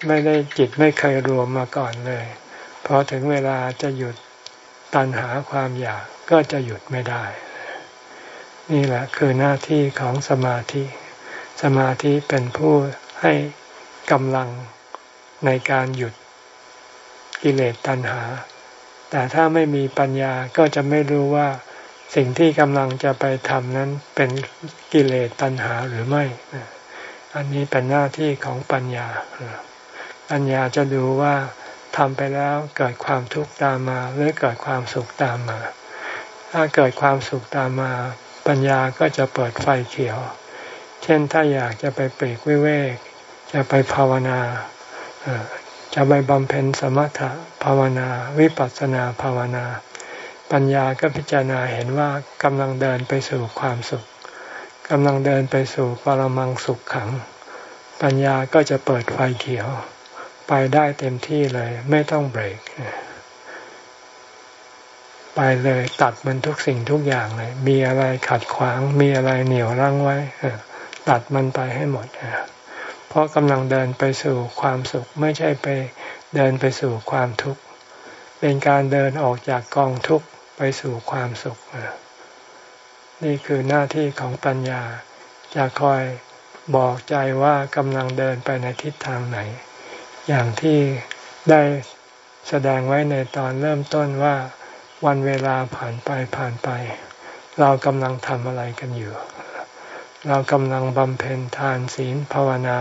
ไม่ได้จิตไม่เคยรวมมาก่อนเลยพอถึงเวลาจะหยุดตัณหาความอยากก็จะหยุดไม่ได้ นี่แหละคือหน้าที่ของสมาธิ สมาธิเป็นผู้ให้กำลังในการหยุดกิเลสตัณหา แต่ถ้าไม่มีปัญญาก็จะไม่รู้ว่าสิ่งที่กำลังจะไปทำนั้นเป็นกิเลสตัณหาหรือไม่ อันนี้เป็นหน้าที่ของปัญญา ปัญญาจะดูว่าทำไปแล้วเกิดความทุกข์ตามมา หรือเกิดความสุขตามมา ถ้าเกิดความสุขตามมา ปัญญาก็จะเปิดไฟเขียว เช่นถ้าอยากจะไปเปรกวิเวก จะไปภาวนา จะไปบำเพ็ญสมถะภาวนา วิปัสสนาภาวนา ปัญญาก็พิจารณาเห็นว่ากำลังเดินไปสู่ความสุข กำลังเดินไปสู่ปรมังสุขขัง ปัญญาก็จะเปิดไฟเขียว ไปได้เต็มที่เลย ไม่ต้องเบรก ไปเลยตัดมันทุกสิ่งทุกอย่างเลย มีอะไรขัดขวาง มีอะไรเหนี่ยวรั้งไว้ตัดมันไปให้หมดเพราะกำลังเดินไปสู่ความสุข ไม่ใช่ไปเดินไปสู่ความทุกข์ เป็นการเดินออกจากกองทุกข์ไปสู่ความสุขนี่ นี่คือหน้าที่ของปัญญา จะคอยบอกใจว่ากำลังเดินไปในทิศทางไหน อย่างที่ได้แสดงไว้ในตอนเริ่มต้นว่าวันเวลาผ่านไปผ่านไป เรากำลังทำอะไรกันอยู่ เรากำลังบำเพ็ญทานศีลภาวนา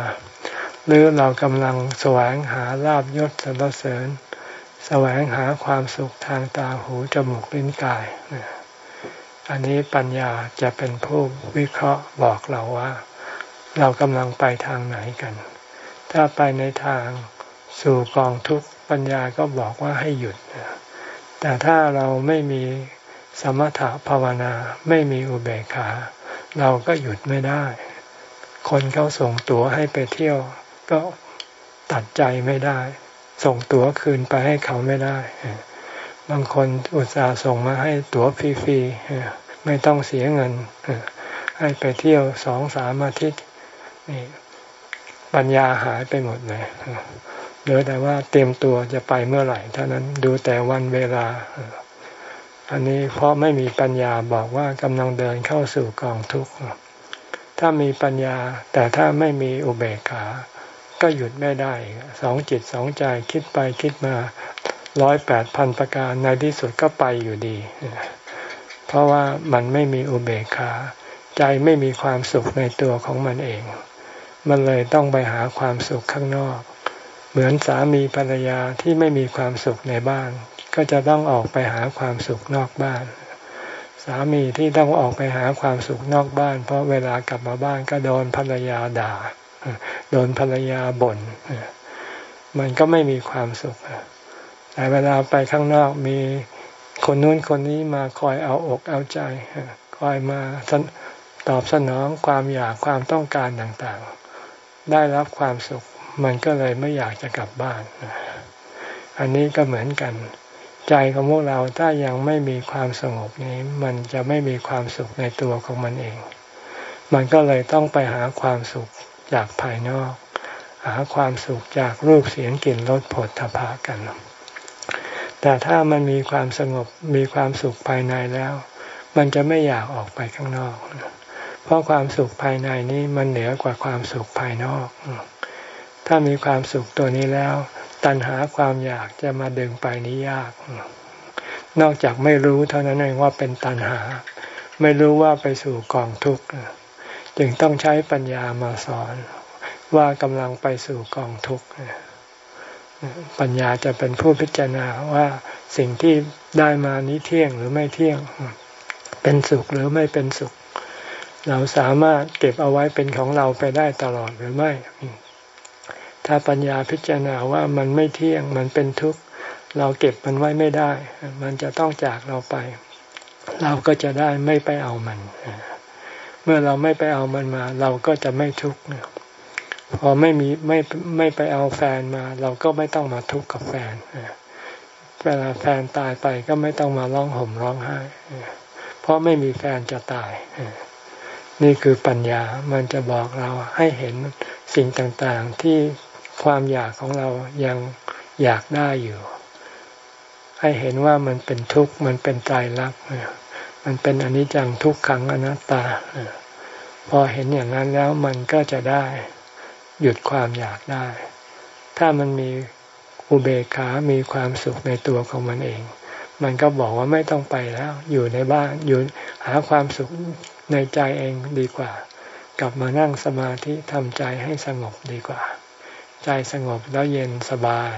หรือเรากำลังแสวงหาลาบยศสรรเสริญ แสวงหาความสุขทางตาหูจมูกลิ้นกาย อันนี้ปัญญาจะเป็นผู้วิเคราะห์บอกเราว่า เรากำลังไปทางไหนกัน ถ้าไปในทางสู่กองทุกข์ปัญญาก็บอกว่าให้หยุด แต่ถ้าเราไม่มีสมถะภาวนาไม่มีอุเบกขา เราก็หยุดไม่ได้ คนเขาส่งตั๋วให้ไปเที่ยว ก็ตัดใจไม่ได้ ส่งตั๋วคืนไปให้เขาไม่ได้ บางคนอุตส่าห์ส่งมาให้ตั๋วฟรีๆไม่ต้องเสียเงิน ให้ไปเที่ยวสองสามอาทิตย์นี่ปัญญาหายไปหมดเลยเหลือแต่ว่าเตรียมตัวจะไปเมื่อไหร่เท่านั้นดูแต่วันเวลา อันนี้เพราะไม่มีปัญญาบอกว่ากำลังเดินเข้าสู่กองทุกข์ถ้ามีปัญญา แต่ถ้าไม่มีอุเบกขา ก็หยุดไม่ได้สองจิตสองใจคิดไปคิดมา ร้อยแปดพันประการในที่สุดก็ไปอยู่ดี เพราะว่ามันไม่มีอุเบกขา ใจไม่มีความสุขในตัวของมันเอง มันเลยต้องไปหาความสุขข้างนอก เหมือนสามีภรรยาที่ไม่มีความสุขในบ้าน ก็จะต้องออกไปหาความสุขนอกบ้าน สามีที่ต้องออกไปหาความสุขนอกบ้าน เพราะเวลากลับมาบ้านก็โดนภรรยาด่า โดนภรรยาบน่นมันก็ไม่มีความสุข แต่เวลาไปข้างนอกมีคนนู้นคนนี้มาคอยเอาอกเอาใจ คอยมาตอบสนองความอยากความต้องการต่างๆ ได้รับความสุขมันก็เลยไม่อยากจะกลับบ้าน อันนี้ก็เหมือนกัน ใจของพวกเราถ้ายังไม่มีความสงบนี้ มันจะไม่มีความสุขในตัวของมันเอง มันก็เลยต้องไปหาความสุขจากภายนอก หาความสุขจากรูปเสียงกลิ่นรสผลทพะกัน แต่ถ้ามันมีความสงบมีความสุขภายในแล้ว มันจะไม่อยากออกไปข้างนอก เพราะความสุขภายในนี้มันเหนือกว่าความสุขภายนอก ถ้ามีความสุขตัวนี้แล้ว ตัณหาความอยากจะมาดึงไปนี้ยาก นอกจากไม่รู้เท่านั้นเองว่าเป็นตัณหา ไม่รู้ว่าไปสู่กองทุกข์จึงต้องใช้ปัญญามาสอนว่ากำลังไปสู่กองทุกข์ ปัญญาจะเป็นผู้พิจารณาว่าสิ่งที่ได้มานี้เที่ยงหรือไม่เที่ยง เป็นสุขหรือไม่เป็นสุข เราสามารถเก็บเอาไว้เป็นของเราไปได้ตลอดหรือไม่ ถ้าปัญญาพิจารณาว่ามันไม่เที่ยงมันเป็นทุกข์เราเก็บมันไว้ไม่ได้ มันจะต้องจากเราไป เราก็จะได้ไม่ไปเอามัน เมื่อเราไม่ไปเอามันมา เราก็จะไม่ทุกข์ พอไม่มีไม่ไม่ไปเอาแฟนมา เราก็ไม่ต้องมาทุกข์กับแฟนเวลาแฟนตายไปก็ไม่ต้องมาร้องห่มร้องไห้เพราะไม่มีแฟนจะตายนี่คือปัญญา มันจะบอกเราให้เห็นสิ่งต่างๆ ที่ความอยากของเรายังอยากได้อยู่ ให้เห็นว่ามันเป็นทุกข์ มันเป็นใจรักมันเป็นอนิจจังทุกขังอนัตตา พอเห็นอย่างนั้นแล้วมันก็จะได้ หยุดความอยากได้ ถ้ามันมีอุเบกขา มีความสุขในตัวของมันเอง มันก็บอกว่าไม่ต้องไปแล้ว อยู่ในบ้านอยู่หาความสุขในใจเองดีกว่า กลับมานั่งสมาธิทำใจให้สงบดีกว่า ใจสงบแล้วเย็นสบาย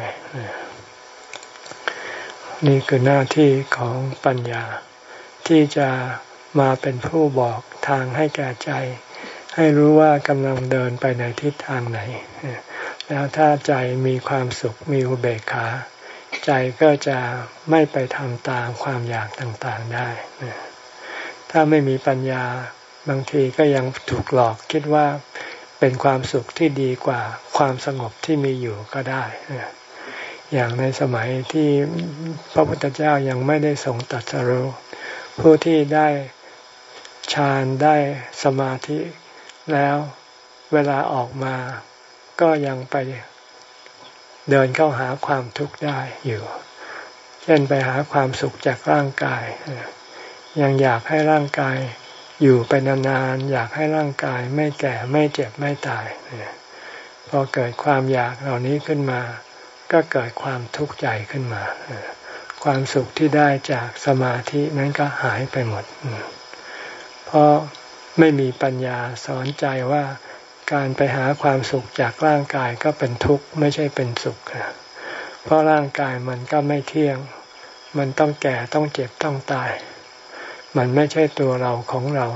นี่คือหน้าที่ของปัญญา ที่จะมาเป็นผู้บอกทางให้แก่ใจ ให้รู้ว่ากำลังเดินไปในทิศทางไหน แล้วถ้าใจมีความสุขมีอุเบกขาใจก็จะไม่ไปทำตามความอยากต่างๆได้ ถ้าไม่มีปัญญาบางทีก็ยังถูกหลอกคิดว่าเป็นความสุขที่ดีกว่าความสงบที่มีอยู่ก็ได้ อย่างในสมัยที่พระพุทธเจ้ายังไม่ได้ทรงตัดสรุผู้ที่ได้ฌานได้สมาธิ แล้วเวลาออกมาก็ยังไปเดินเข้าหาความทุกข์ได้อยู่ เช่นไปหาความสุขจากร่างกาย ยังอยากให้ร่างกายอยู่ไปนานๆ อยากให้ร่างกายไม่แก่ไม่เจ็บไม่ตาย พอเกิดความอยากเหล่านี้ขึ้นมา ก็เกิดความทุกข์ใจขึ้นมา ความสุขที่ได้จากสมาธินั้นก็หายไปหมด เพราะ ไม่มีปัญญาสอนใจว่าการไปหาความสุขจากร่างกายก็เป็นทุกข์ไม่ใช่เป็นสุข เพราะร่างกายมันก็ไม่เที่ยง มันต้องแก่ต้องเจ็บต้องตาย มันไม่ใช่ตัวเราของเรา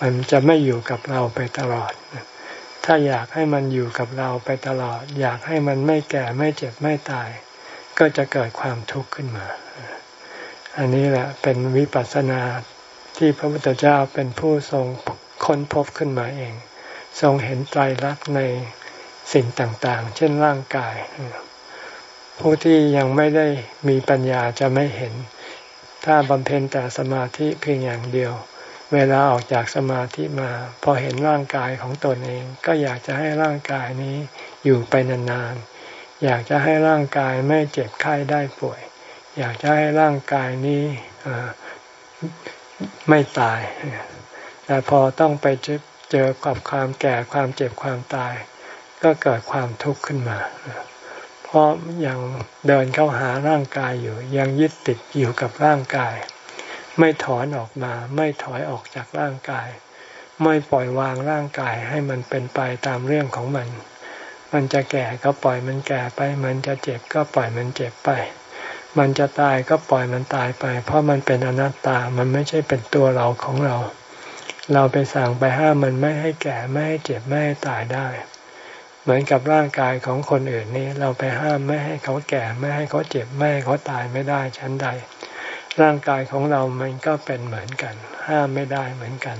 มันจะไม่อยู่กับเราไปตลอด ถ้าอยากให้มันอยู่กับเราไปตลอด อยากให้มันไม่แก่ไม่เจ็บไม่ตาย ก็จะเกิดความทุกข์ขึ้นมา อันนี้แหละเป็นวิปัสสนา ที่พระพุทธเจ้าเป็นผู้ทรงค้นพบขึ้นมาเอง ทรงเห็นใจรักในสิ่งต่างๆ เช่นร่างกาย ผู้ที่ยังไม่ได้มีปัญญาจะไม่เห็น ถ้าบำเพ็ญแต่สมาธิเพียงอย่างเดียว เวลาออกจากสมาธิมา พอเห็นร่างกายของตนเอง ก็อยากจะให้ร่างกายนี้อยู่ไปนานๆ อยากจะให้ร่างกายไม่เจ็บไข้ได้ป่วย อยากจะให้ร่างกายนี้ ไม่ตาย แต่พอต้องไปเจอกับความแก่ความเจ็บความตาย ก็เกิดความทุกข์ขึ้นมา เพราะยังเดินเข้าหาร่างกายอยู่ ยังยึดติดอยู่กับร่างกาย ไม่ถอนออกมา ไม่ถอยออกจากร่างกาย ไม่ปล่อยวางร่างกายให้มันเป็นไปตามเรื่องของมัน มันจะแก่ก็ปล่อยมันแก่ไป มันจะเจ็บก็ปล่อยมันเจ็บไป มันจะตายก็ปล่อยมันตายไป เพราะมันเป็นอนัตตา มันไม่ใช่เป็นตัวเราของเรา เราไปสั่งไปห้ามมันไม่ให้แก่ไม่ให้เจ็บไม่ให้ตายได้ เหมือนกับร่างกายของคนอื่นนี่เราไปห้ามไม่ให้เขาแก่ไม่ให้เขาเจ็บไม่ให้เขาตายไม่ได้ชั้นใด ร่างกายของเรามันก็เป็นเหมือนกัน ห้ามไม่ได้เหมือนกัน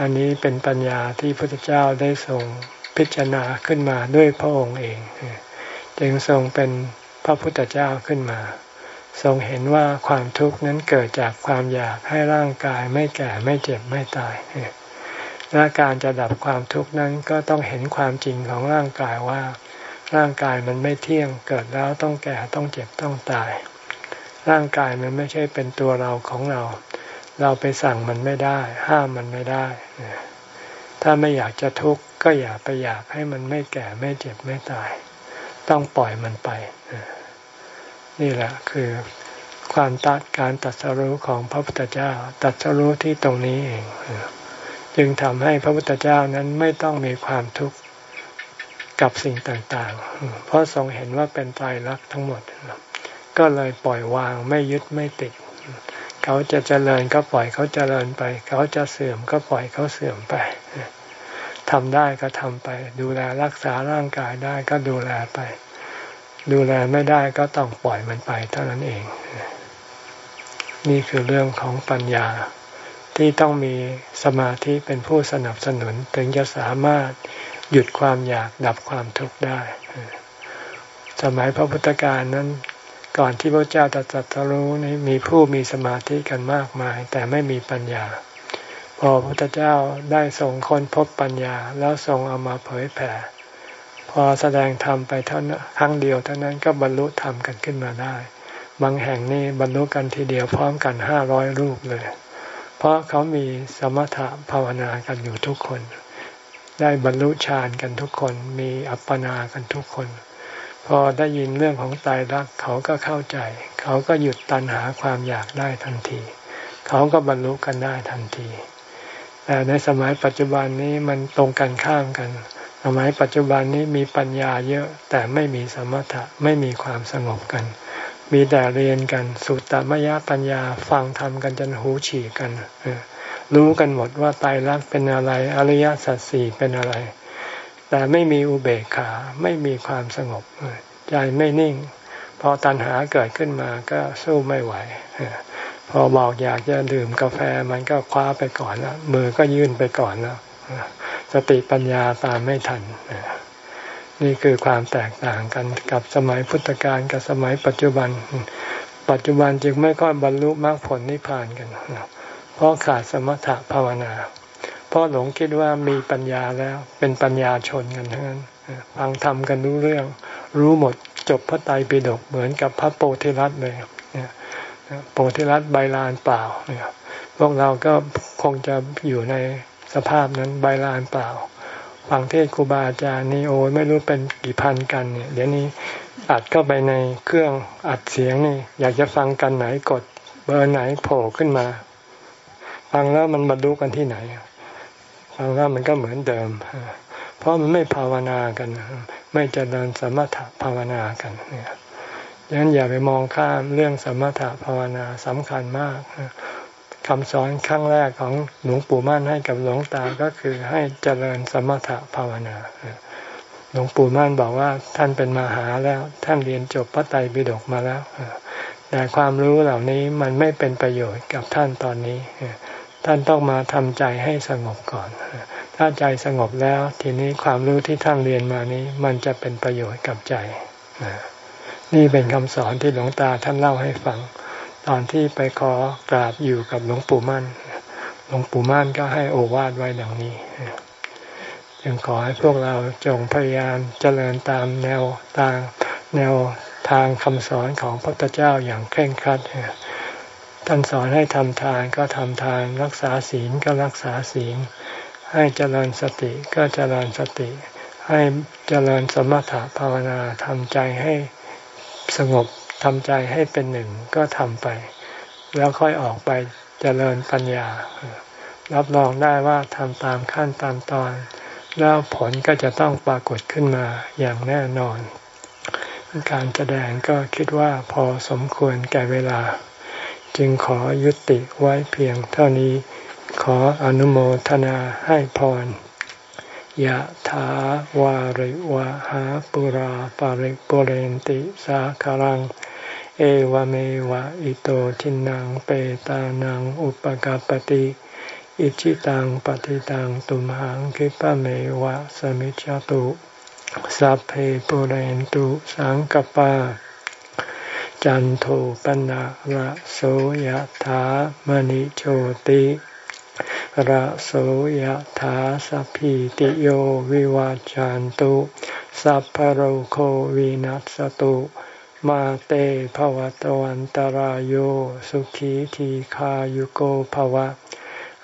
อันนี้เป็นปัญญาที่พระพุทธเจ้าได้ทรงพิจารณาขึ้นมาด้วยพระองค์เอง จึงทรงเป็น ระพุทธเจ้าขึ้นมา ทรงเห็นว่าความทุกข์นั้นเกิดจากความอยากให้ร่างกายไม่แก่ไม่เจ็บไม่ตายและการจะดับความทุกข์นั้นก็ต้องเห็นความจริงของร่างกายว่า ร่างกายมันไม่เที่ยงเกิดแล้วต้องแก่ต้องเจ็บต้องตาย ร่างกายมันไม่ใช่เป็นตัวเราของเรา เราไปสั่งมันไม่ได้ ห้ามมันไม่ได้ ถ้าไม่อยากจะทุกข์ก็อย่าไปอยากให้มันไม่แก่ไม่เจ็บไม่ตาย ต้องปล่อยมันไป นี่แหละคือความตัดการตัดสรู้ของพระพุทธเจ้า ตัดสรู้ที่ตรงนี้เอง จึงทำให้พระพุทธเจ้านั้นไม่ต้องมีความทุกข์กับสิ่งต่างๆ เพราะทรงเห็นว่าเป็นไตรลักษณ์ทั้งหมด ก็เลยปล่อยวางไม่ยึดไม่ติด เขาจะเจริญก็ปล่อยเขาเจริญไป เขาจะเสื่อมก็ปล่อยเขาเสื่อมไปทำได้ก็ทำไป ดูแลรักษาร่างกายได้ก็ดูแลไป ดูแลไม่ได้ก็ต้องปล่อยมันไปเท่านั้นเอง นี่คือเรื่องของปัญญาที่ต้องมีสมาธิเป็นผู้สนับสนุนถึงจะสามารถหยุดความอยากดับความทุกข์ได้ สมัยพระพุทธการนั้น ก่อนที่พระเจ้าตรัสรู้นี้มีผู้มีสมาธิกันมากมาย แต่ไม่มีปัญญา พอพระพุทธเจ้าได้ส่งคนพบปัญญาแล้วทรงเอามาเผยแผ่ พอแสดงธรรมไปเท่านั้นครั้งเดียวเท่านั้นก็บรรลุธรรมกันขึ้นมาได้ บางแห่งนี่บรรลุกันทีเดียวพร้อมกันห้าร้อยรูปเลย เพราะเขามีสมถะภาวนากันอยู่ทุกคน ได้บรรลุฌานกันทุกคน มีอัปปนากันทุกคน พอได้ยินเรื่องของตายรักเขาก็เข้าใจ เขาก็หยุดตัณหาความอยากได้ทันที เขาก็บรรลุกันได้ทันที แต่ในสมัยปัจจุบันนี้มันตรงกันข้ามกัน สมัยปัจจุบันนี้มีปัญญาเยอะแต่ไม่มีสมถะไม่มีความสงบกัน มีแต่เรียนกันสุตตมยปัญญาฟังทำกันจนหูฉี่กันรู้กันหมดว่าตายรักเป็นอะไร อริยสัจสี่เป็นอะไร แต่ไม่มีอุเบกขาไม่มีความสงบใจไม่นิ่ง พอตัณหาเกิดขึ้นมาก็สู้ไม่ไหวพอบอกอยากจะดื่มกาแฟมันก็คว้าไปก่อนแล้วมือก็ยื่นไปก่อนแล้ว สติปัญญาตามไม่ทัน นี่คือความแตกต่างกันกับสมัยพุทธกาลกับสมัยปัจจุบัน ปัจจุบันจึงไม่ค่อยบรรลุมรรคผลนิพพานกัน เพราะขาดสมถะภาวนา เพราะหลงคิดว่ามีปัญญาแล้วเป็นปัญญาชนกันทั้งนั้นฟังทำกันรู้เรื่อง รู้หมดจบพระไตรปิฎกเหมือนกับพระโพธิรัตน์เลยโพธิรัตน์ใบลานเปล่าเนี่ยพวกเราก็คงจะอยู่ใน สภาพนั้นใบลานเปล่าฟังเทศครูบาอาจารย์นี่โอ้ไม่รู้เป็นกี่พันกันเนี่ยเดี๋ยวนี้อัดเข้าไปในเครื่องอัดเสียงนี่ อยากจะฟังกันไหนกดเบอร์ไหนโผล่ขึ้นมา ฟังแล้วมันบรรลุกันที่ไหน ฟังแล้วมันก็เหมือนเดิม เพราะมันไม่ภาวนากัน ไม่เจริญสมถะภาวนากันเนี่ยดังนั้นอย่าไปมองข้ามเรื่องสมถะภาวนาสำคัญมาก คำสอนครั้งแรกของหลวงปู่มั่นให้กับหลวงตาก็คือให้เจริญสมถะภาวนา หลวงปู่มั่นบอกว่าท่านเป็นมหาแล้ว ท่านเรียนจบพระไตรปิฎกมาแล้ว แต่ความรู้เหล่านี้มันไม่เป็นประโยชน์กับท่านตอนนี้ ท่านต้องมาทำใจให้สงบก่อน ถ้าใจสงบแล้ว ทีนี้ความรู้ที่ท่านเรียนมานี้ มันจะเป็นประโยชน์กับใจ นี่เป็นคำสอนที่หลวงตาท่านเล่าให้ฟัง ตอนที่ไปขอกราบอยู่กับหลวงปู่มั่น หลวงปู่มั่นก็ให้โอวาทไว้ดังนี้ จึงขอให้พวกเราจงพยายามเจริญตามแนวทางแนวทางคำสอนของพระพุทธเจ้าอย่างเคร่งครัดท่านสอนให้ทำทานก็ทำทาน รักษาศีลก็รักษาศีล ให้เจริญสติก็เจริญสติ ให้เจริญสมถะภาวนาทำใจให้สงบ ทำใจให้เป็นหนึ่งก็ทำไป แล้วค่อยออกไปเจริญปัญญา รับรองได้ว่าทำตามขั้นตามตอน แล้วผลก็จะต้องปรากฏขึ้นมาอย่างแน่นอน การแสดงก็คิดว่าพอสมควรแก่เวลา จึงขอยุติไว้เพียงเท่านี้ ขออนุโมทนาให้พรยะถาวาริวะหาปุราปาริปุเรนติสาคารัง เอวเมวะอิโตทินังเปตานังอุปกาปติอิชิตังปฏิตังตุมหังคิปะเมวะสมิจจตุสัพเพปุเรนตุสังกปา จันโทปนะระโสยธามณิโชติระโสยธาสัพพิติโยวิวาจันตุสัพพโรโควินัสตุ มาเตภวตวันตารโยสุขีทีขายุโกภวะ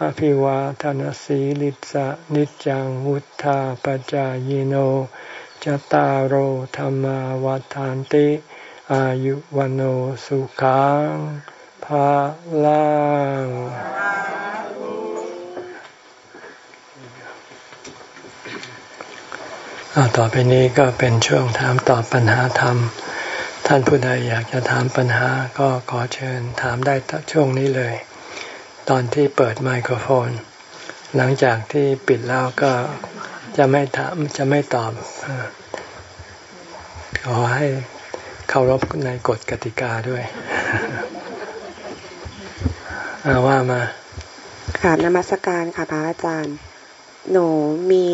อภิวาทนสีลิสะนิจังวุธาปจายโนจตารโอธรรมาวาทานติ อายุวันโอสุขังภาลังต่อไปนี้ก็เป็นช่วงถามตอบปัญหาธรรม ท่านผู้ใดอยากจะถามปัญหาก็ขอเชิญถามได้ช่วงนี้เลย ตอนที่เปิดไมโครโฟน หลังจากที่ปิดแล้วก็จะไม่ถามจะไม่ตอบ ขอให้เคารพในกฎกติกาด้วยอาว่ามาค่ะนมัสการค่ะพระอาจารย์ หนูมี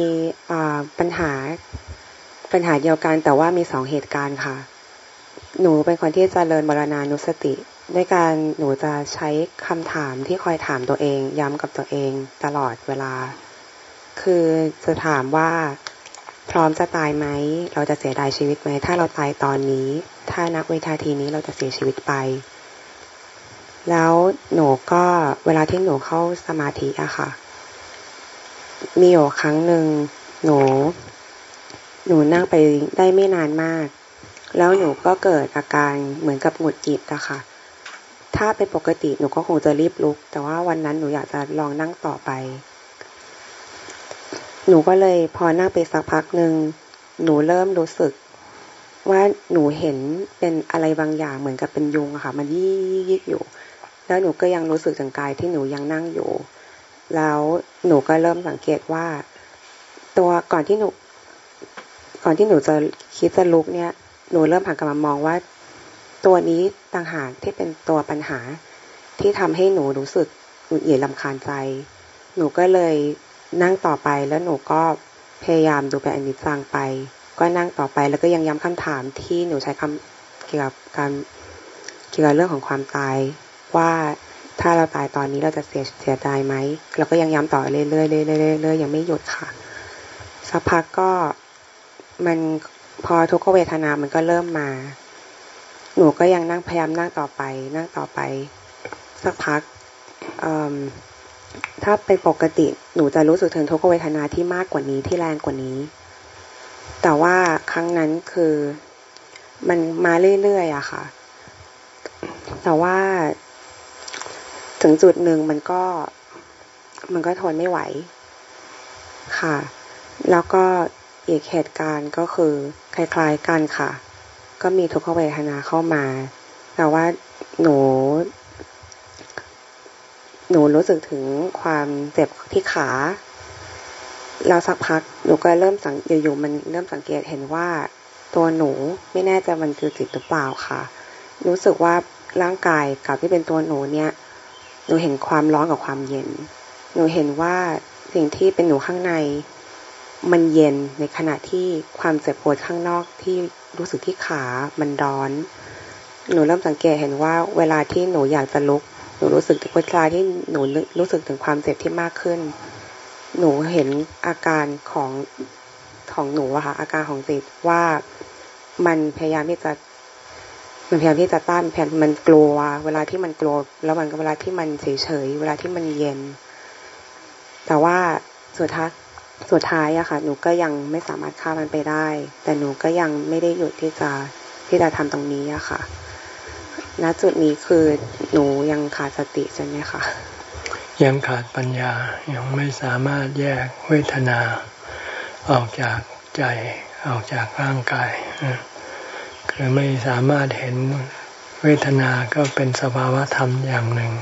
ปัญหาปัญหาเดียวกันแต่ว่ามีสองเหตุการณ์ค่ะ หนูเป็นคนที่จเจริญบรณานุสติด้วยการหนูจะใช้คำถามที่คอยถามตัวเอง ย้ำกับตัวเองตลอดเวลา คือจะถามว่าพร้อมจะตายไหม เราจะเสียดายชีวิตไหม ถ้าเราตายตอนนี้ ถ้านักวิทาทีนี้เราจะเสียชีวิตไป แล้วหนูก็เวลาที่หนูเข้าสมาธิอะค่ะ มีอยู่ครั้งหนึ่งหนู หนูนั่งไปได้ไม่นานมาก แล้วหนูก็เกิดอาการเหมือนกับหงุดหงิดอะค่ะ ถ้าเป็นปกติหนูก็คงจะรีบลุก แต่ว่าวันนั้นหนูอยากจะลองนั่งต่อไป หนูก็เลยพอนั่งไปสักพักหนึ่งหนูเริ่มรู้สึก ว่าหนูเห็นเป็นอะไรบางอย่างเหมือนกับเป็นยุงอะค่ะ มันยี่ยิกอยู่ แล้วหนูก็ยังรู้สึกถึงกายที่หนูยังนั่งอยู่ แล้วหนูก็เริ่มสังเกตว่า ตัวก่อนที่หนูก่อนที่หนูจะคิดจะลุกเนี่ย หนูเริ่มผ่านกลับมามองว่า ตัวนี้ต่างหากที่เป็นตัวปัญหา ที่ทำให้หนูรู้สึกหงุดหงิดลำคาญใจ หนูก็เลยนั่งต่อไปแล้วหนูก็พยายามดูเป็นอนิจจังไป ก็นั่งต่อไปแล้วก็ยังย้ำคำถามที่หนูใช้คำเกี่ยวกับการเกี่ยวกับเรื่องของความตาย ว่าถ้าเราตายตอนนี้เราจะเสียเสียดายไหมเราก็ยังย้ำต่อเรื่อยๆเรื่อยๆเรื่อยๆยังไม่หยุดค่ะสักพักก็มัน พอทุกขเวทนามันก็เริ่มมา หนูก็ยังนั่งพยายามนั่งต่อไป นั่งต่อไป สักพักถ้าเป็นปกติหนูจะรู้สึกถึงทุกขเวทนาที่มากกว่านี้ที่แรงกว่านี้ แต่ว่าครั้งนั้นคือมันมาเรื่อยๆอะค่ะ แต่ว่าถึงจุดหนึ่งมันก็มันก็ทนไม่ไหว ค่ะ แล้วก็ อีกเหตุการณ์ก็คือคล้ายๆกันค่ะ ก็มีทุกขเวทนาเข้ามา แต่ว่าหนู หนูรู้สึกถึงความเจ็บที่ขา แล้วสักพักหนูก็เริ่มสังอยู่ๆมันเริ่มสังเกตเห็นว่า ตัวหนูไม่แน่ใจมันคือจิตหรือเปล่าค่ะ รู้สึกว่าร่างกายกับที่เป็นตัวหนูเนี่ย หนูเห็นความร้อนกับความเย็น หนูเห็นว่าสิ่งที่เป็นหนูข้างใน มันเย็นในขณะที่ความเจ็บปวดข้างนอกที่รู้สึกที่ขามันร้อน หนูเริ่มสังเกตเห็นว่าเวลาที่หนูอยากจะลุก หนูรู้สึกถึงเวลาที่หนูรู้สึกถึงความเจ็บที่มากขึ้น หนูเห็นอาการของของหนูอะค่ะอาการของจิตว่ามันพยายามที่จะมันพยายามที่จะต้านแผ่นมันกลัว เวลาที่มันกลัว แล้วมันก็เวลาที่มันเฉยเฉยเวลาที่มันเย็น แต่ว่าสุดท้าย สุดท้ายอะค่ะ หนูก็ยังไม่สามารถฆ่ามันไปได้ แต่หนูก็ยังไม่ได้หยุดที่จะที่จะทำตรงนี้อะค่ะ ณ จุดนี้คือหนูยังขาดสติใช่ไหมคะ ยังขาดปัญญา ยังไม่สามารถแยกเวทนาออกจากใจออกจากร่างกาย คือไม่สามารถเห็นเวทนาก็เป็นสภาวะธรรมอย่างหนึ่ง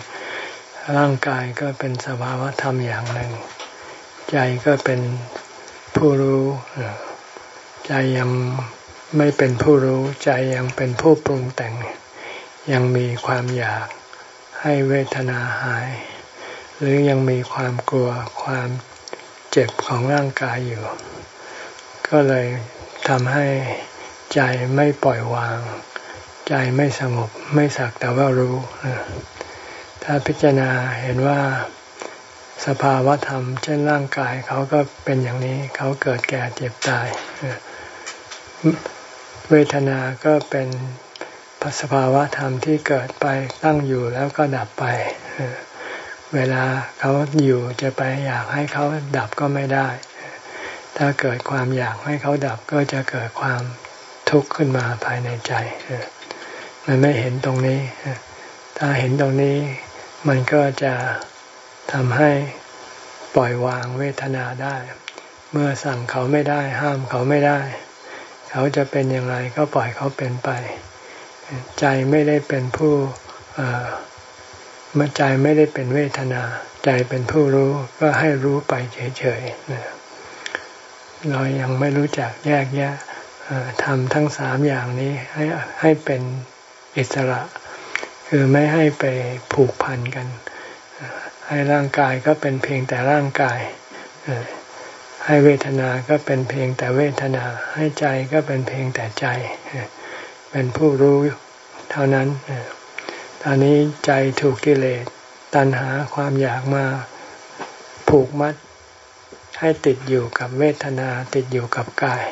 ร่างกายก็เป็นสภาวะธรรมอย่างหนึ่ง ใจก็เป็นผู้รู้ ใจยังไม่เป็นผู้รู้ใจยังเป็นผู้ปรุงแต่ง ยังมีความอยากให้เวทนาหาย หรือยังมีความกลัวความเจ็บของร่างกายอยู่ ก็เลยทำให้ใจไม่ปล่อยวาง ใจไม่สงบไม่สักแต่ว่ารู้ ถ้าพิจารณาเห็นว่า สภาวะธรรม เช่นร่างกายเขาก็เป็นอย่างนี้ เขาเกิดแก่เจ็บตาย เวทนาก็เป็นสภาวะธรรมที่เกิดไปตั้งอยู่แล้วก็ดับไป เวลาเขาอยู่จะไปอยากให้เขาดับก็ไม่ได้ ถ้าเกิดความอยากให้เขาดับก็จะเกิดความทุกข์ขึ้นมาภายในใจ มันไม่เห็นตรงนี้ ถ้าเห็นตรงนี้มันก็จะ ทำให้ปล่อยวางเวทนาได้ เมื่อสั่งเขาไม่ได้ห้ามเขาไม่ได้ เขาจะเป็นอย่างไรก็ปล่อยเขาเป็นไป ใจไม่ได้เป็นผู้เมื่อใจไม่ได้เป็นเวทนา ใจเป็นผู้รู้ก็ให้รู้ไปเฉยๆเรายังไม่รู้จักแยกแยะทำทั้งสามอย่างนี้ให้ให้เป็นอิสระ คือไม่ให้ไปผูกพันกัน ให้ร่างกายก็เป็นเพียงแต่ร่างกาย ให้เวทนาก็เป็นเพียงแต่เวทนา ให้ใจก็เป็นเพียงแต่ใจ เป็นผู้รู้เท่านั้น ตอนนี้ใจถูกกิเลสตัณหาความอยากมาผูกมัด ให้ติดอยู่กับเวทนาติดอยู่กับกาย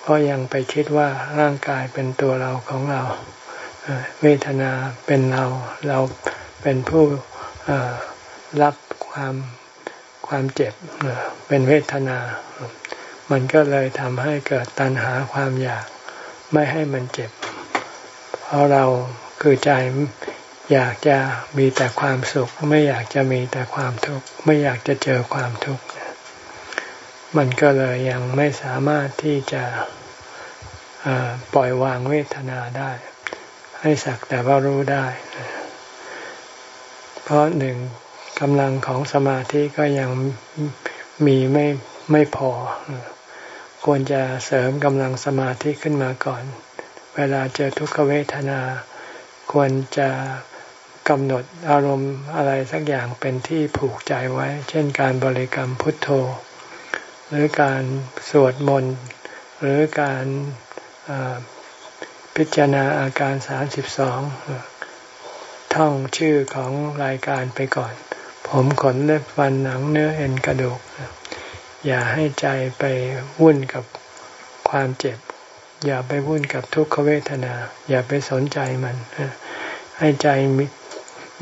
เพราะยังไปคิดว่าร่างกายเป็นตัวเราของเรา เวทนาเป็นเราเราเป็นผู้ รับความความเจ็บเป็นเวทนา มันก็เลยทำให้เกิดตัณหาความอยากไม่ให้มันเจ็บ เพราะเราคือใจอยากจะมีแต่ความสุข ไม่อยากจะมีแต่ความทุกข์ไม่อยากจะเจอความทุกข์มันก็เลยยังไม่สามารถที่จะปล่อยวางเวทนาได้ ให้สักแต่ว่ารู้ได้ เพราะหนึ่งกำลังของสมาธิก็ยังมีไม่ไม่พอ ควรจะเสริมกำลังสมาธิขึ้นมาก่อน เวลาเจอทุกขเวทนา ควรจะกำหนดอารมณ์อะไรสักอย่างเป็นที่ผูกใจไว้ เช่นการบริกรรมพุทโธ หรือการสวดมนต์ หรือการพิจารณาอาการสามสิบสอง ท่องชื่อของรายการไปก่อน ผมขนเล็บฟันหนังเนื้อเอ็นกระดูก อย่าให้ใจไปวุ่นกับความเจ็บ อย่าไปวุ่นกับทุกขเวทนา อย่าไปสนใจมัน ให้ใจมี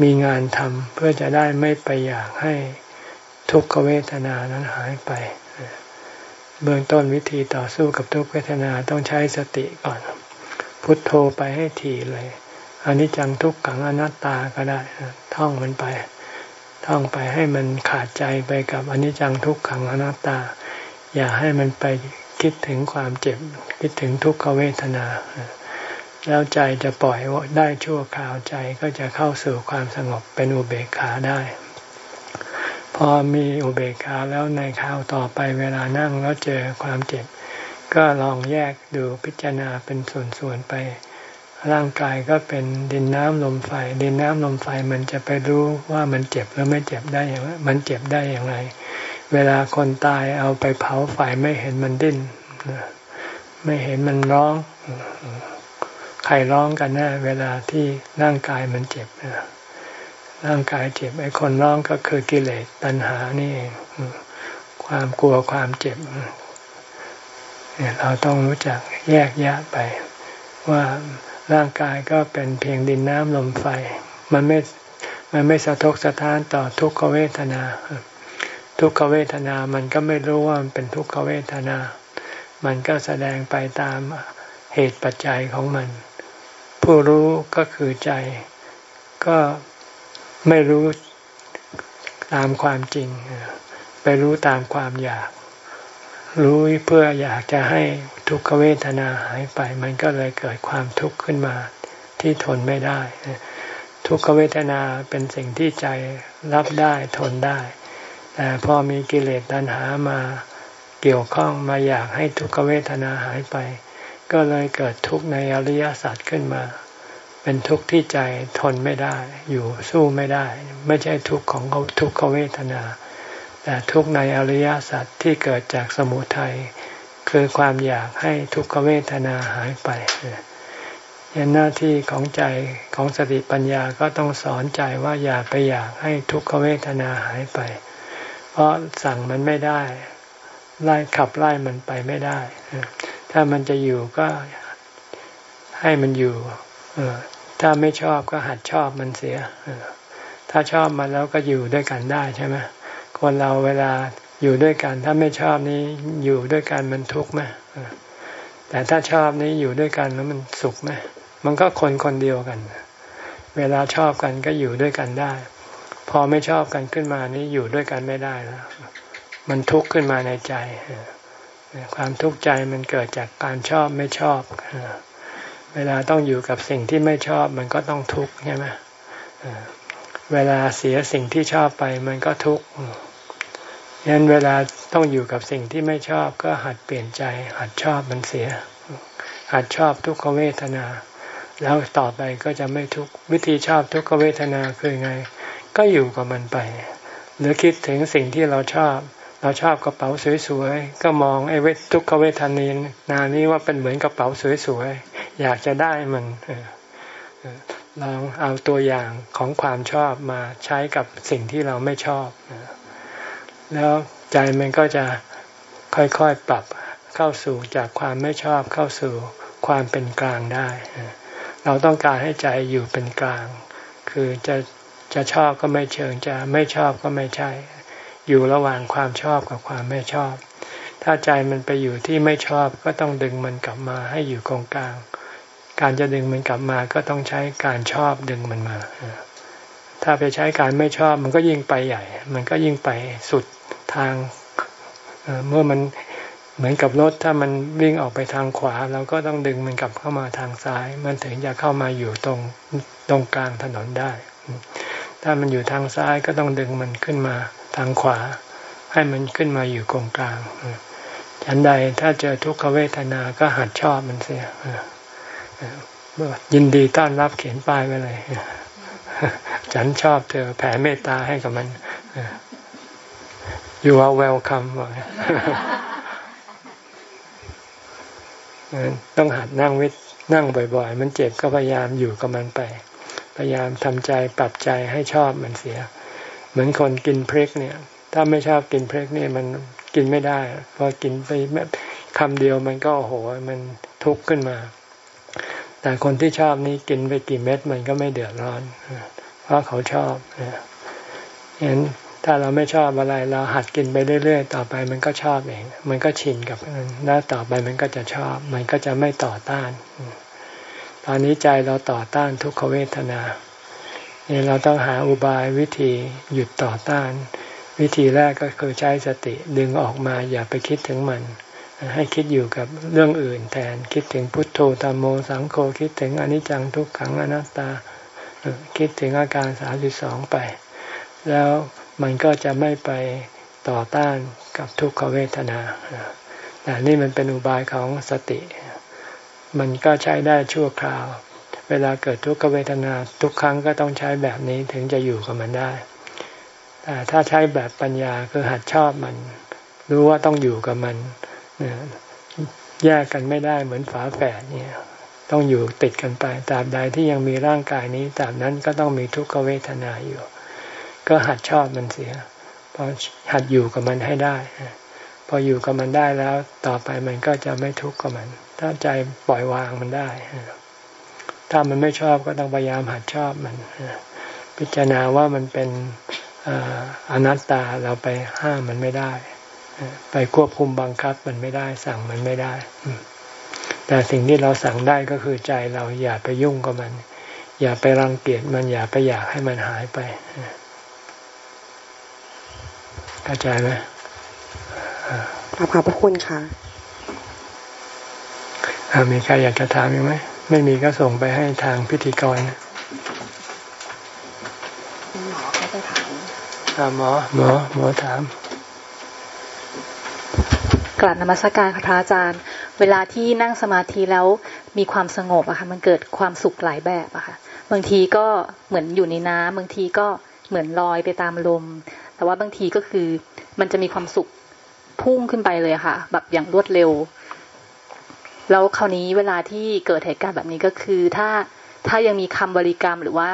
มีงานทำเพื่อจะได้ไม่ไปอยากให้ทุกขเวทนานั้นหายไปเบื้องต้นวิธีต่อสู้กับทุกขเวทนาต้องใช้สติก่อน พุทโธไปให้ถี่เลย อันนี้จังทุกขังอนัตตาก็ได้ ท่องมันไป ท่องไปให้มันขาดใจไปกับอนิจจังทุกขังอนัตตา อย่าให้มันไปคิดถึงความเจ็บ คิดถึงทุกขเวทนา แล้วใจจะปล่อยได้ชั่วคราวใจก็จะเข้าสู่ความสงบเป็นอุเบกขาได้ พอมีอุเบกขาแล้วในคราวต่อไปเวลานั่งแล้วเจอความเจ็บ ก็ลองแยกดูพิจารณาเป็นส่วนๆไป ร่างกายก็เป็นดินน้ำลมไฟ ดินน้ำลมไฟมันจะไปรู้ว่ามันเจ็บหรือไม่เจ็บได้อย่างไรมันเจ็บได้อย่างไร เวลาคนตายเอาไปเผาไฟไม่เห็นมันดิ้นไม่เห็นมันร้องใครร้องกันแน่เวลาที่ร่างกายมันเจ็บร่างกายเจ็บไอ้คนร้องก็คือกิเลสตัณหานี่เองความกลัวความเจ็บเนี่ยเราต้องรู้จักแยกแยะไปว่า ร่างกายก็เป็นเพียงดินน้ำลมไฟ มันไม่ มันไม่สะทกสะท้านต่อทุกขเวทนา ทุกขเวทนามันก็ไม่รู้ว่ามันเป็นทุกขเวทนา มันก็แสดงไปตามเหตุปัจจัยของมัน ผู้รู้ก็คือใจ ก็ไม่รู้ตามความจริง ไปรู้ตามความอยาก รู้เพื่ออยากจะให้ ทุกขเวทนาหายไป มันก็เลยเกิดความทุกข์ขึ้นมาที่ทนไม่ได้ ทุกขเวทนาเป็นสิ่งที่ใจรับได้ทนได้ แต่พอมีกิเลสตัณหามาเกี่ยวข้องมาอยากให้ทุกขเวทนาหายไป ก็เลยเกิดทุกข์ในอริยสัจขึ้นมา เป็นทุกข์ที่ใจทนไม่ได้ อยู่สู้ไม่ได้ ไม่ใช่ทุกข์ของทุกขเวทนา แต่ทุกข์ในอริยสัจที่เกิดจากสมุทัย คือความอยากให้ทุกขเวทนาหายไปยันหน้าที่ของใจของสติปัญญาก็ต้องสอนใจว่าอย่าไปอยากให้ทุกขเวทนาหายไป เพราะสั่งมันไม่ได้ ไล่ขับไล่มันไปไม่ได้ ถ้ามันจะอยู่ก็ให้มันอยู่ถ้าไม่ชอบก็หัดชอบมันเสียถ้าชอบมันแล้วก็อยู่ด้วยกันได้ใช่ไหมคนเราเวลา อยู่ด้วยกันถ้าไม่ชอบนี้อยู่ด้วยกันมันทุกข์ไหมแต่ถ้าชอบนี้อยู่ด้วยกันแล้วมันสุขไหมมันก็คนคนเดียวกัน เวลาชอบกันก็อยู่ด้วยกันได้ พอไม่ชอบกันขึ้นมานี้อยู่ด้วยกันไม่ได้แล้วมันทุกข์ขึ้นมาในใจความทุกข์ใจมันเกิดจากการชอบไม่ชอบเวลาต้องอยู่กับสิ่งที่ไม่ชอบมันก็ต้องทุกข์ใช่ไหมเวลาเสียสิ่งที่ชอบไปมันก็ทุกข์ ยันเวลาต้องอยู่กับสิ่งที่ไม่ชอบก็หัดเปลี่ยนใจ หัดชอบมันเสีย หัดชอบทุกขเวทนา แล้วต่อไปก็จะไม่ทุกวิธีชอบทุกขเวทนาคือไง ก็อยู่กับมันไป หรือคิดถึงสิ่งที่เราชอบ เราชอบกระเป๋าสวยๆ ก็มองไอ้เวททุกขเวทนานานี้ว่าเป็นเหมือนกระเป๋าสวยๆ อยากจะได้มันลองเอาตัวอย่างของความชอบมาใช้กับสิ่งที่เราไม่ชอบ แล้วใจมันก็จะค่อยๆปรับเข้าสู่จากความไม่ชอบเข้าสู่ความเป็นกลางได้ เราต้องการให้ใจอยู่เป็นกลาง คือจะจะชอบก็ไม่เชิงจะไม่ชอบก็ไม่ใช่ อยู่ระหว่างความชอบกับความไม่ชอบ ถ้าใจมันไปอยู่ที่ไม่ชอบก็ต้องดึงมันกลับมาให้อยู่กองกลาง การจะดึงมันกลับมาก็ต้องใช้การชอบดึงมันมา ถ้าไปใช้การไม่ชอบมันก็ยิ่งไปใหญ่ มันก็ยิ่งไปสุด ทางเมื่อมันเหมือนกับรถถ้ามันวิ่งออกไปทางขวา เราก็ต้องดึงมันกลับเข้ามาทางซ้าย มันถึงจะเข้ามาอยู่ตรงตรงกลางถนนได้ ถ้ามันอยู่ทางซ้ายก็ต้องดึงมันขึ้นมาทางขวา ให้มันขึ้นมาอยู่ตรงกลางฉันใดถ้าเจอทุกขเวทนาก็หัดชอบมันเสียยินดีต้อนรับเขียนป้ายไว้เลย ฉันชอบเธอแผ่เมตตาให้กับมัน you are welcome ต้องหัดนั่งวินั่งบ่อย ๆ มันเจ็บก็พยายามอยู่กับมันไป พยายามทำใจปรับใจให้ชอบมันเสีย เหมือนคนกินเพริกเนี่ย ถ้าไม่ชอบกินเพริกเนี่ยมันกินไม่ได้พอกินไปแบบคำเดียวมันก็โอ้โหมันทุกข์ขึ้นมา แต่คนที่ชอบนี้กินไปกี่เม็ดมันก็ไม่เดือดร้อน เพราะเขาชอบเห็น ถ้าเราไม่ชอบอะไร เราหัดกินไปเรื่อยๆ ต่อไปมันก็ชอบเอง มันก็ชินกับมันแล้วต่อไปมันก็จะชอบ มันก็จะไม่ต่อต้าน ตอนนี้ใจเราต่อต้านทุกขเวทนาเนี่ยเราต้องหาอุบายวิธีหยุดต่อต้าน วิธีแรกก็คือใช้สติดึงออกมาอย่าไปคิดถึงมัน ให้คิดอยู่กับเรื่องอื่นแทนคิดถึงพุทโธธรรมโมสังโฆคิดถึงอนิจจังทุกขังอนัตตา คิดถึงอาการสาสิบสองไป แล้ว มันก็จะไม่ไปต่อต้านกับทุกขเวทนาแต่นี่มันเป็นอุบายของสติ มันก็ใช้ได้ชั่วคราว เวลาเกิดทุกขเวทนาทุกครั้งก็ต้องใช้แบบนี้ถึงจะอยู่กับมันได้แต่ถ้าใช้แบบปัญญาคือหัดชอบมัน รู้ว่าต้องอยู่กับมันแยกกันไม่ได้เหมือนฝาแฝดเนี่ยต้องอยู่ติดกันไปตราบใดที่ยังมีร่างกายนี้ตราบนั้นก็ต้องมีทุกขเวทนาอยู่ ก็หัดชอบมันเสียพอหัดอยู่กับมันให้ได้ พออยู่กับมันได้แล้ว ต่อไปมันก็จะไม่ทุกข์กับมัน ถ้าใจปล่อยวางมันได้ ถ้ามันไม่ชอบก็ต้องพยายามหัดชอบมัน พิจารณาว่ามันเป็นอนัตตาเราไปห้ามมันไม่ได้ ไปควบคุมบังคับมันไม่ได้ สั่งมันไม่ได้ แต่สิ่งที่เราสั่งได้ก็คือใจเราอย่าไปยุ่งกับมัน อย่าไปรังเกียจมันอย่าไปอยากให้มันหายไป เข้าใจไหมขอบพระคุณค่ะมีใครอยากจะถามไหม ไม่มีก็ส่งไปให้ทางพิธีกรหมอเขาจะถามหมอหมอหมอถามกลับนมัสการค่ะพระอาจารย์ เวลาที่นั่งสมาธิแล้วมีความสงบอะค่ะ มันเกิดความสุขหลายแบบอะค่ะ บางทีก็เหมือนอยู่ในน้ำบางทีก็เหมือนลอยไปตามลม แต่ว่าบางทีก็คือมันจะมีความสุขพุ่งขึ้นไปเลยค่ะ แบบอย่างรวดเร็ว แล้วคราวนี้เวลาที่เกิดเหตุการณ์แบบนี้ก็คือถ้าถ้ายังมีคำบริกรรมหรือว่า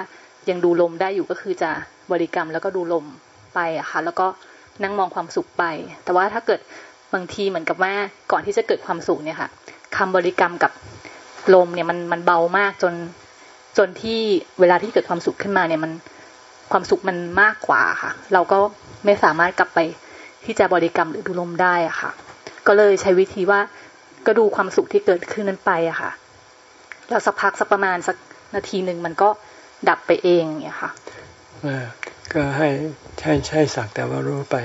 ยังดูลมได้อยู่ก็คือจะบริกรรมแล้วก็ดูลมไปอะค่ะ แล้วก็นั่งมองความสุขไป แต่ว่าถ้าเกิดบางทีเหมือนกับว่าก่อนที่จะเกิดความสุขเนี่ยค่ะคำบริกรรมกับลมเนี่ยมันมันเบามากจนจนที่เวลาที่เกิดความสุขขึ้นมาเนี่ยมัน ความสุขมันมากกว่าค่ะ เราก็ไม่สามารถกลับไปที่จะบริกรรมหรือดูลมได้อะค่ะ ก็เลยใช้วิธีว่าก็ดูความสุขที่เกิดขึ้นนั้นไปอะค่ะแล้วสักพักสักประมาณสักนาทีหนึ่งมันก็ดับไปเองเนี่ยค่ะก็ให้ใช่ใช่สักแต่ว่ารู้ไป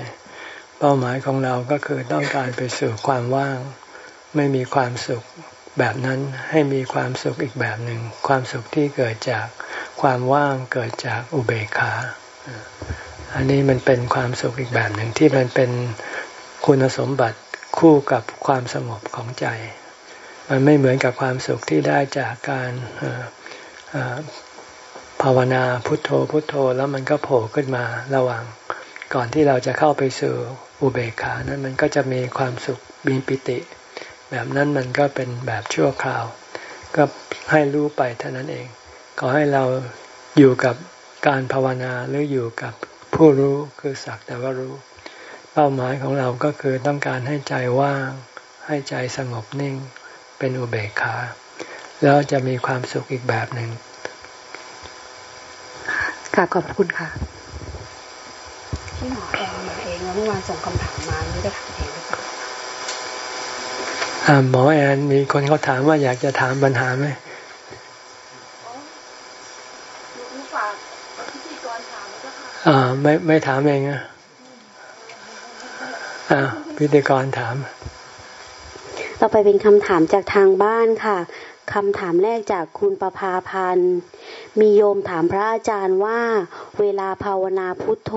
เป้าหมายของเราก็คือต้องการไปสู่ความว่าง ไม่มีความสุข แบบนั้นให้มีความสุขอีกแบบหนึ่ง ความสุขที่เกิดจากความว่างเกิดจากอุเบกขา อันนี้มันเป็นความสุขอีกแบบหนึ่งที่มันเป็นคุณสมบัติคู่กับความสงบของใจ มันไม่เหมือนกับความสุขที่ได้จากการภาวนาพุทโธพุทโธแล้วมันก็โผล่ขึ้นมาระหว่างก่อนที่เราจะเข้าไปสู่อุเบกขานั้นมันก็จะมีความสุขมีปิติ แบบนั้นมันก็เป็นแบบชั่วคราว ก็ให้รู้ไปเท่านั้นเอง ขอให้เราอยู่กับการภาวนาหรืออยู่กับผู้รู้คือสักแต่ว่ารู้ เป้าหมายของเราก็คือต้องการให้ใจว่าง ให้ใจสงบนิ่ง เป็นอุเบกขา แล้วจะมีความสุขอีกแบบหนึ่งค่ะขอบคุณค่ะที่หมอแอนมาเองเมื่อวานส่งคำถามมาไม่ได้ถามเองหรือเปล่า หมอแอนมีคนเขาถามว่าอยากจะถามปัญหาไหมอ่าไม่ไม่ถามเองอะอ่าพิธีกรถาม ต่อไปเป็นคำถามจากทางบ้านค่ะคำถามแรกจากคุณประภาพันธ์ มีโยมถามพระอาจารย์ว่า เวลาภาวนาพุทโธ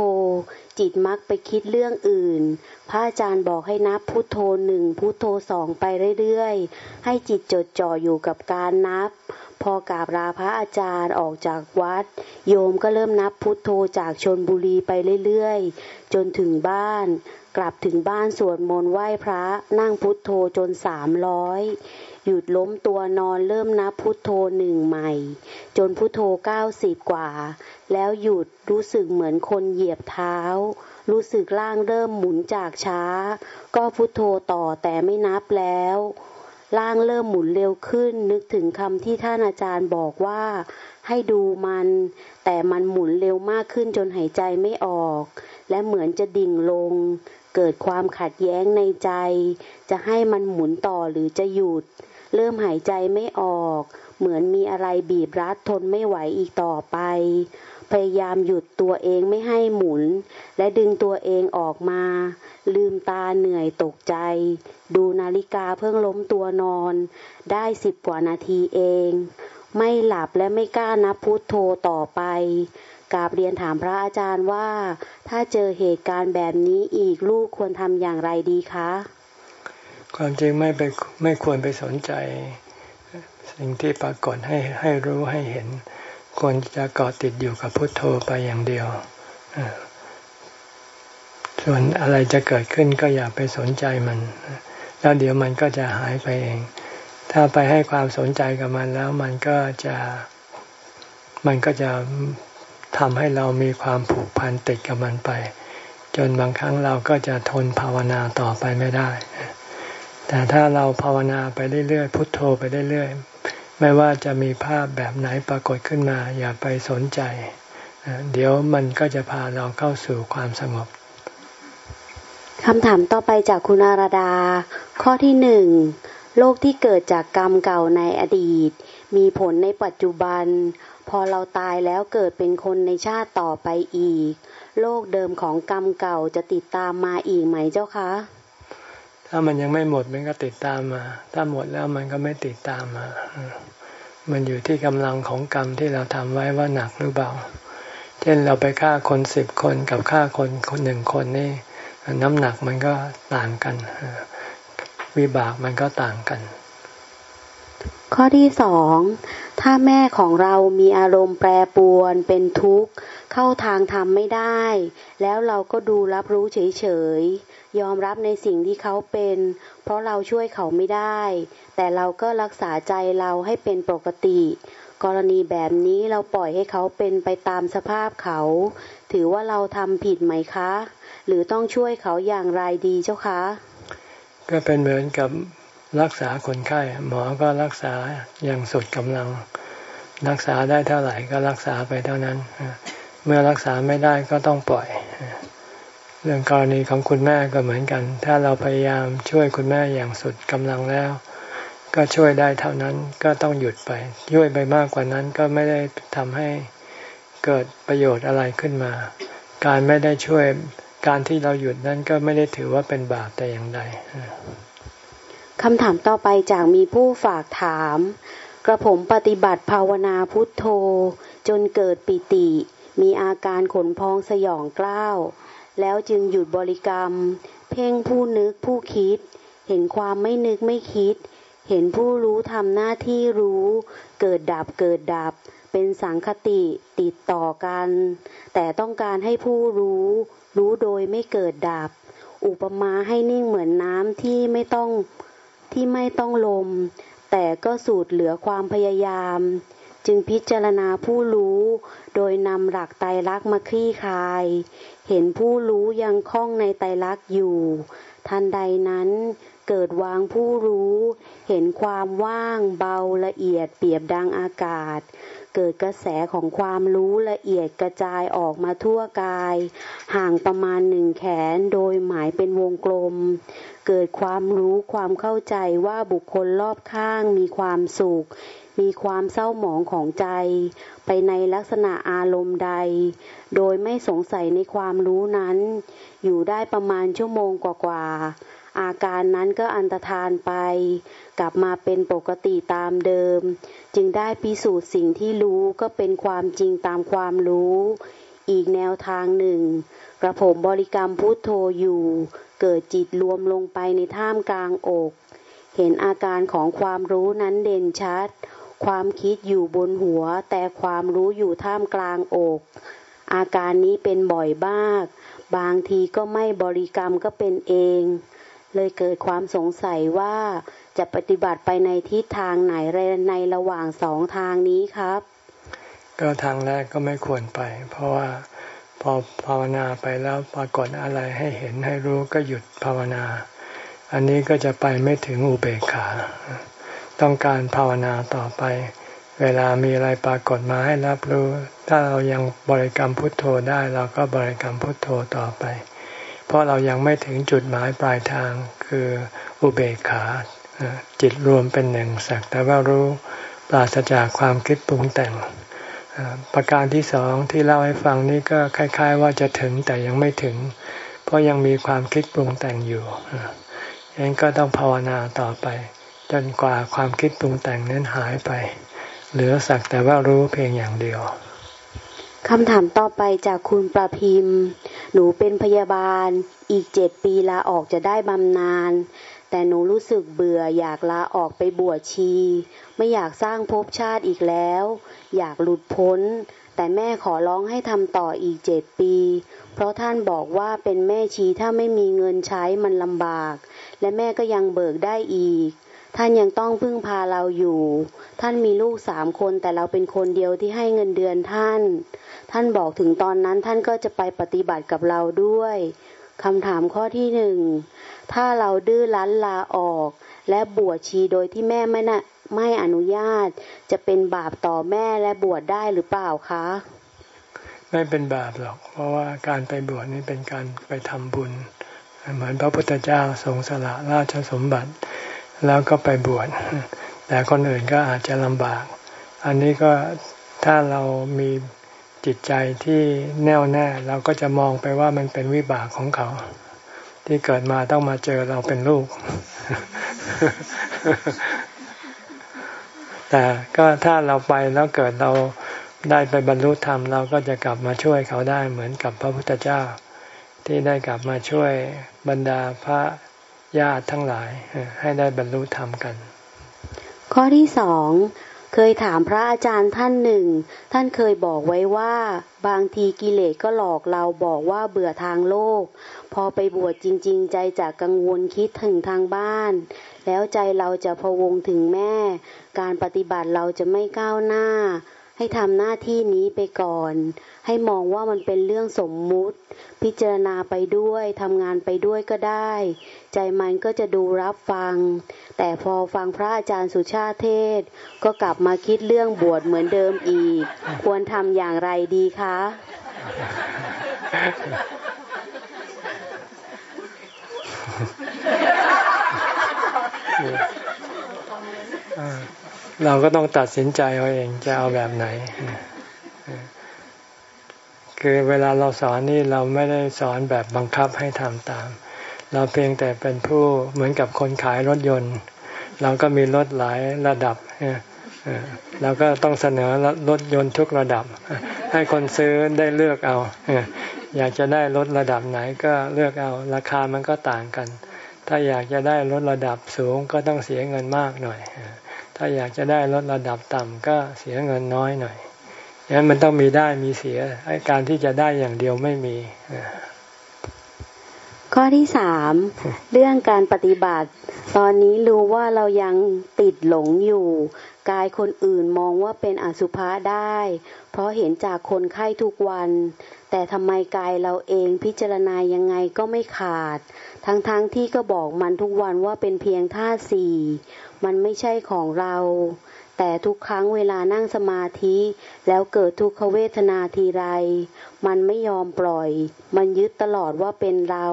จิตมักไปคิดเรื่องอื่น พระอาจารย์บอกให้นับพุทโธหนึ่งพุทโธสองไปเรื่อยๆ ให้จิตจดจ่ออยู่กับการนับ พอกราบลาพระอาจารย์ออกจากวัด โยมก็เริ่มนับพุทโธจากชนบุรีไปเรื่อยๆ จนถึงบ้าน กลับถึงบ้านสวดมนต์ไหว้พระนั่งพุทโธจนสามร้อยหยุดล้มตัวนอนเริ่มนับพุทโธหนึ่งใหม่ จนพุทโธเก้าสิบกว่า แล้วหยุดรู้สึกเหมือนคนเหยียบเท้า รู้สึกร่างเริ่มหมุนจากช้า ก็พุทโธต่อแต่ไม่นับแล้ว ร่างเริ่มหมุนเร็วขึ้น นึกถึงคำที่ท่านอาจารย์บอกว่า ให้ดูมัน แต่มันหมุนเร็วมากขึ้นจนหายใจไม่ออก และเหมือนจะดิ่งลง เกิดความขัดแย้งในใจ จะให้มันหมุนต่อหรือจะหยุด เริ่มหายใจไม่ออก เหมือนมีอะไรบีบรัดทนไม่ไหวอีกต่อไป พยายามหยุดตัวเองไม่ให้หมุน และดึงตัวเองออกมา ลืมตาเหนื่อยตกใจ ดูนาฬิกาเพิ่งล้มตัวนอน ได้สิบกว่านาทีเอง ไม่หลับและไม่กล้านับพุทโธต่อไปกาบเรียนถามพระอาจารย์ว่า ถ้าเจอเหตุการณ์แบบนี้อีกลูกควรทำอย่างไรดีคะ ความจริงไม่ไปไม่ควรไปสนใจ สิ่งที่ปรากฏให้ให้รู้ให้เห็น ควรจะเกาะติดอยู่กับพุทโธไปอย่างเดียว ส่วนอะไรจะเกิดขึ้นก็อย่าไปสนใจมัน แล้วเดี๋ยวมันก็จะหายไปเอง ถ้าไปให้ความสนใจกับมันแล้วมันก็จะมันก็จะทำให้เรามีความผูกพันติดกับมันไป จนบางครั้งเราก็จะทนภาวนาต่อไปไม่ได้ แต่ถ้าเราภาวนาไปเรื่อยๆพุทโธไปเรื่อยๆ ไม่ว่าจะมีภาพแบบไหนปรากฏขึ้นมา อย่าไปสนใจ เดี๋ยวมันก็จะพาเราเข้าสู่ความสงบคำถามต่อไปจากคุณอาราดา ข้อที่หนึ่งโลกที่เกิดจากกรรมเก่าในอดีต มีผลในปัจจุบัน พอเราตายแล้วเกิดเป็นคนในชาติต่อไปอีกโลกเดิมของกรรมเก่าจะติดตามมาอีกไหมเจ้าคะ ถ้ามันยังไม่หมดมันก็ติดตามมา ถ้าหมดแล้วมันก็ไม่ติดตามมา มันอยู่ที่กำลังของกรรมที่เราทำไว้ว่าหนักหรือเบา เช่นเราไปฆ่าคนสิบคนกับฆ่าคนคนหนึ่งคนนี่น้ำหนักมันก็ต่างกัน วิบากมันก็ต่างกัน ข้อที่สองถ้าแม่ของเรามีอารมณ์แปรปรวนเป็นทุกข์ เข้าทางทำไม่ได้ แล้วเราก็ดูรับรู้เฉย ยอมรับในสิ่งที่เขาเป็น เพราะเราช่วยเขาไม่ได้ แต่เราก็รักษาใจเราให้เป็นปกติ กรณีแบบนี้เราปล่อยให้เขาเป็นไปตามสภาพเขา ถือว่าเราทำผิดไหมคะ หรือต้องช่วยเขาอย่างไรดีเจ้าคะ ก็เป็นเหมือนกับรักษาคนไข้ หมอก็รักษาอย่างสุดกำลัง รักษาได้เท่าไหร่ก็รักษาไปเท่านั้น เมื่อรักษาไม่ได้ก็ต้องปล่อย เรื่องกรณีของคุณแม่ก็เหมือนกัน ถ้าเราพยายามช่วยคุณแม่อย่างสุดกำลังแล้ว ก็ช่วยได้เท่านั้นก็ต้องหยุดไป ช่วยไปมากกว่านั้นก็ไม่ได้ทำให้เกิดประโยชน์อะไรขึ้นมา การไม่ได้ช่วยการที่เราหยุดนั้นก็ไม่ได้ถือว่าเป็นบาปแต่อย่างใดคำถามต่อไปจากมีผู้ฝากถาม กระผมปฏิบัติภาวนาพุทโธ จนเกิดปิติ มีอาการขนพองสยองกล้าว แล้วจึงหยุดบริกรรม เพ่งผู้นึกผู้คิด เห็นความไม่นึกไม่คิด เห็นผู้รู้ทำหน้าที่รู้ เกิดดับเกิดดับ เป็นสังคติติดต่อกัน แต่ต้องการให้ผู้รู้ รู้โดยไม่เกิดดับ อุปมาให้นิ่งเหมือนน้ำที่ไม่ต้องที่ไม่ต้องลม แต่ก็สูดเหลือความพยายาม จึงพิจารณาผู้รู้ โดยนำหลักไตรลักษณ์มาคลี่คลาย เห็นผู้รู้ยังคล้องในไตรลักษณ์อยู่ ทันใดนั้นเกิดวางผู้รู้ เห็นความว่างเบาละเอียดเปรียบดังอากาศ เกิดกระแสของความรู้ละเอียดกระจายออกมาทั่วกาย ห่างประมาณหนึ่งแขนโดยหมายเป็นวงกลม เกิดความรู้ความเข้าใจว่าบุคคลรอบข้างมีความสุข มีความเศร้าหมองของใจ ไปในลักษณะอารมณ์ใด โดยไม่สงสัยในความรู้นั้น อยู่ได้ประมาณชั่วโมงกว่าๆ อาการนั้นก็อันตรธานไป กลับมาเป็นปกติตามเดิม จึงได้พิสูจน์สิ่งที่รู้ก็เป็นความจริงตามความรู้ อีกแนวทางหนึ่ง กระผมบริกรรมพุทโธอยู่ เกิดจิตรวมลงไปในท่ามกลางอก เห็นอาการของความรู้นั้นเด่นชัด ความคิดอยู่บนหัว แต่ความรู้อยู่ท่ามกลางอก อาการนี้เป็นบ่อยมาก บางทีก็ไม่บริกรรมก็เป็นเอง เลยเกิดความสงสัยว่าจะปฏิบัติไปในทิศทางไหนในระหว่างสองทางนี้ครับ ก็ทางแรกก็ไม่ควรไป เพราะว่าพอภาวนาไปแล้วปรากฏอะไรให้เห็นให้รู้ก็หยุดภาวนา อันนี้ก็จะไปไม่ถึงอุเบกขา ต้องการภาวนาต่อไป เวลามีอะไรปรากฏมาให้รับรู้ ถ้าเรายังบริกรรมพุทโธได้เราก็บริกรรมพุทโธต่อไป เพราะเรายังไม่ถึงจุดหมายปลายทางคืออุเบกขาจิตรวมเป็นหนึ่งสักแต่ว่ารู้ปราศจากความคิดปรุงแต่งประการที่สองที่เล่าให้ฟังนี่ก็คล้าย ๆ ว่าจะถึงแต่ยังไม่ถึง เพราะยังมีความคิดปรุงแต่งอยู่ยังก็ต้องภาวนาต่อไป จนกว่าความคิดปรุงแต่งนั้นหายไป เหลือสักแต่ว่ารู้เพียงอย่างเดียวคำถามต่อไปจากคุณประพิมพ์ หนูเป็นพยาบาล อีกเจ็ดปีลาออกจะได้บำนาญ แต่หนูรู้สึกเบื่ออยากลาออกไปบวชชี ไม่อยากสร้างภพชาติอีกแล้ว อยากหลุดพ้น แต่แม่ขอร้องให้ทำต่ออีกเจ็ดปี เพราะท่านบอกว่าเป็นแม่ชีถ้าไม่มีเงินใช้มันลำบาก และแม่ก็ยังเบิกได้อีก ท่านยังต้องพึ่งพาเราอยู่ ท่านมีลูกสามคนแต่เราเป็นคนเดียวที่ให้เงินเดือนท่าน ท่านบอกถึงตอนนั้นท่านก็จะไปปฏิบัติกับเราด้วยคำถามข้อที่หนึ่ง ถ้าเราดื้อรั้นลาออก และบวชชีโดยที่แม่ไม่นะไม่อนุญาต จะเป็นบาปต่อแม่และบวชได้หรือเปล่าคะ ไม่เป็นบาปหรอก เพราะว่าการไปบวชนี่เป็นการไปทำบุญ เหมือนพระพุทธเจ้าทรงสละราชสมบัติ แล้วก็ไปบวชแต่คนอื่นก็อาจจะลำบาก อันนี้ก็ถ้าเรามีจิตใจที่แน่วแน่เราก็จะมองไปว่ามันเป็นวิบากของเขา ที่เกิดมาต้องมาเจอเราเป็นลูก แต่ก็ถ้าเราไปแล้วเกิดเราได้ไปบรรลุธรรมเราก็จะกลับมาช่วยเขาได้เหมือนกับพระพุทธเจ้า ที่ได้กลับมาช่วยบรรดาพระ ญาติทั้งหลายให้ได้บรรลุธรรมกัน ข้อที่สองเคยถามพระอาจารย์ท่านหนึ่ง ท่านเคยบอกไว้ว่า บางทีกิเลสก็หลอกเราบอกว่าเบื่อทางโลก พอไปบวชจริง ๆ ใจจะกังวลคิดถึงทางบ้าน แล้วใจเราจะพวงถึงแม่ การปฏิบัติเราจะไม่ก้าวหน้า ให้ทำหน้าที่นี้ไปก่อน ให้มองว่ามันเป็นเรื่องสมมุติ พิจารณาไปด้วยทำงานไปด้วยก็ได้ ใจมันก็จะดูรับฟัง แต่พอฟังพระอาจารย์สุชาติเทศ ก็กลับมาคิดเรื่องบวชเหมือนเดิมอีก ควรทำอย่างไรดีคะ เราก็ต้องตัดสินใจเอาเองจะเอาแบบไหนคือเวลาเราสอนนี่เราไม่ได้สอนแบบบังคับให้ทำตาม เราเพียงแต่เป็นผู้เหมือนกับคนขายรถยนต์ เราก็มีรถหลายระดับเราก็ต้องเสนอรถยนต์ทุกระดับ ให้คนซื้อได้เลือกเอาอยากจะได้รถระดับไหนก็เลือกเอาราคามันก็ต่างกัน ถ้าอยากจะได้รถระดับสูงก็ต้องเสียเงินมากหน่อย ถ้าอยากจะได้รถระดับต่ำก็เสียเงินน้อยหน่อยอยงนั้นมันต้องมีได้มีเสียการที่จะได้อย่างเดียวไม่มี ข้อที่สามเรื่องการปฏิบัติ ตอนนี้รู้ว่าเรายังติดหลงอยู่ กายคนอื่นมองว่าเป็นอสุภะได้ เพราะเห็นจากคนไข้ทุกวัน แต่ทำไมกายเราเองพิจารณายังไงก็ไม่ขาด ทั้งๆทที่ก็บอกมันทุกวันว่าเป็นเพียงธาสี่ มันไม่ใช่ของเรา แต่ทุกครั้งเวลานั่งสมาธิ แล้วเกิดทุกขเวทนาทีไร มันไม่ยอมปล่อย มันยึดตลอดว่าเป็นเรา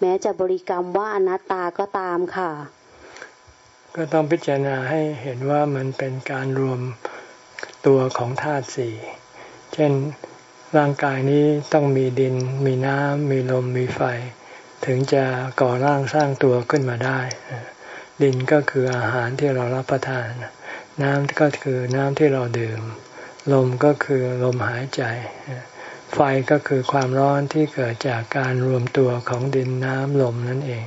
แม้จะบริกรรมว่าอนัตตาก็ตามค่ะ ก็ต้องพิจารณาให้เห็นว่ามันเป็นการรวมตัวของธาตุสี่ เช่นร่างกายนี้ต้องมีดิน มีน้ำ มีลม มีไฟ ถึงจะก่อร่างสร้างตัวขึ้นมาได้ ดินก็คืออาหารที่เรารับประทาน น้ำก็คือน้ำที่เราดื่ม ลมก็คือลมหายใจ ไฟก็คือความร้อนที่เกิดจากการรวมตัวของดินน้ำลมนั่นเอง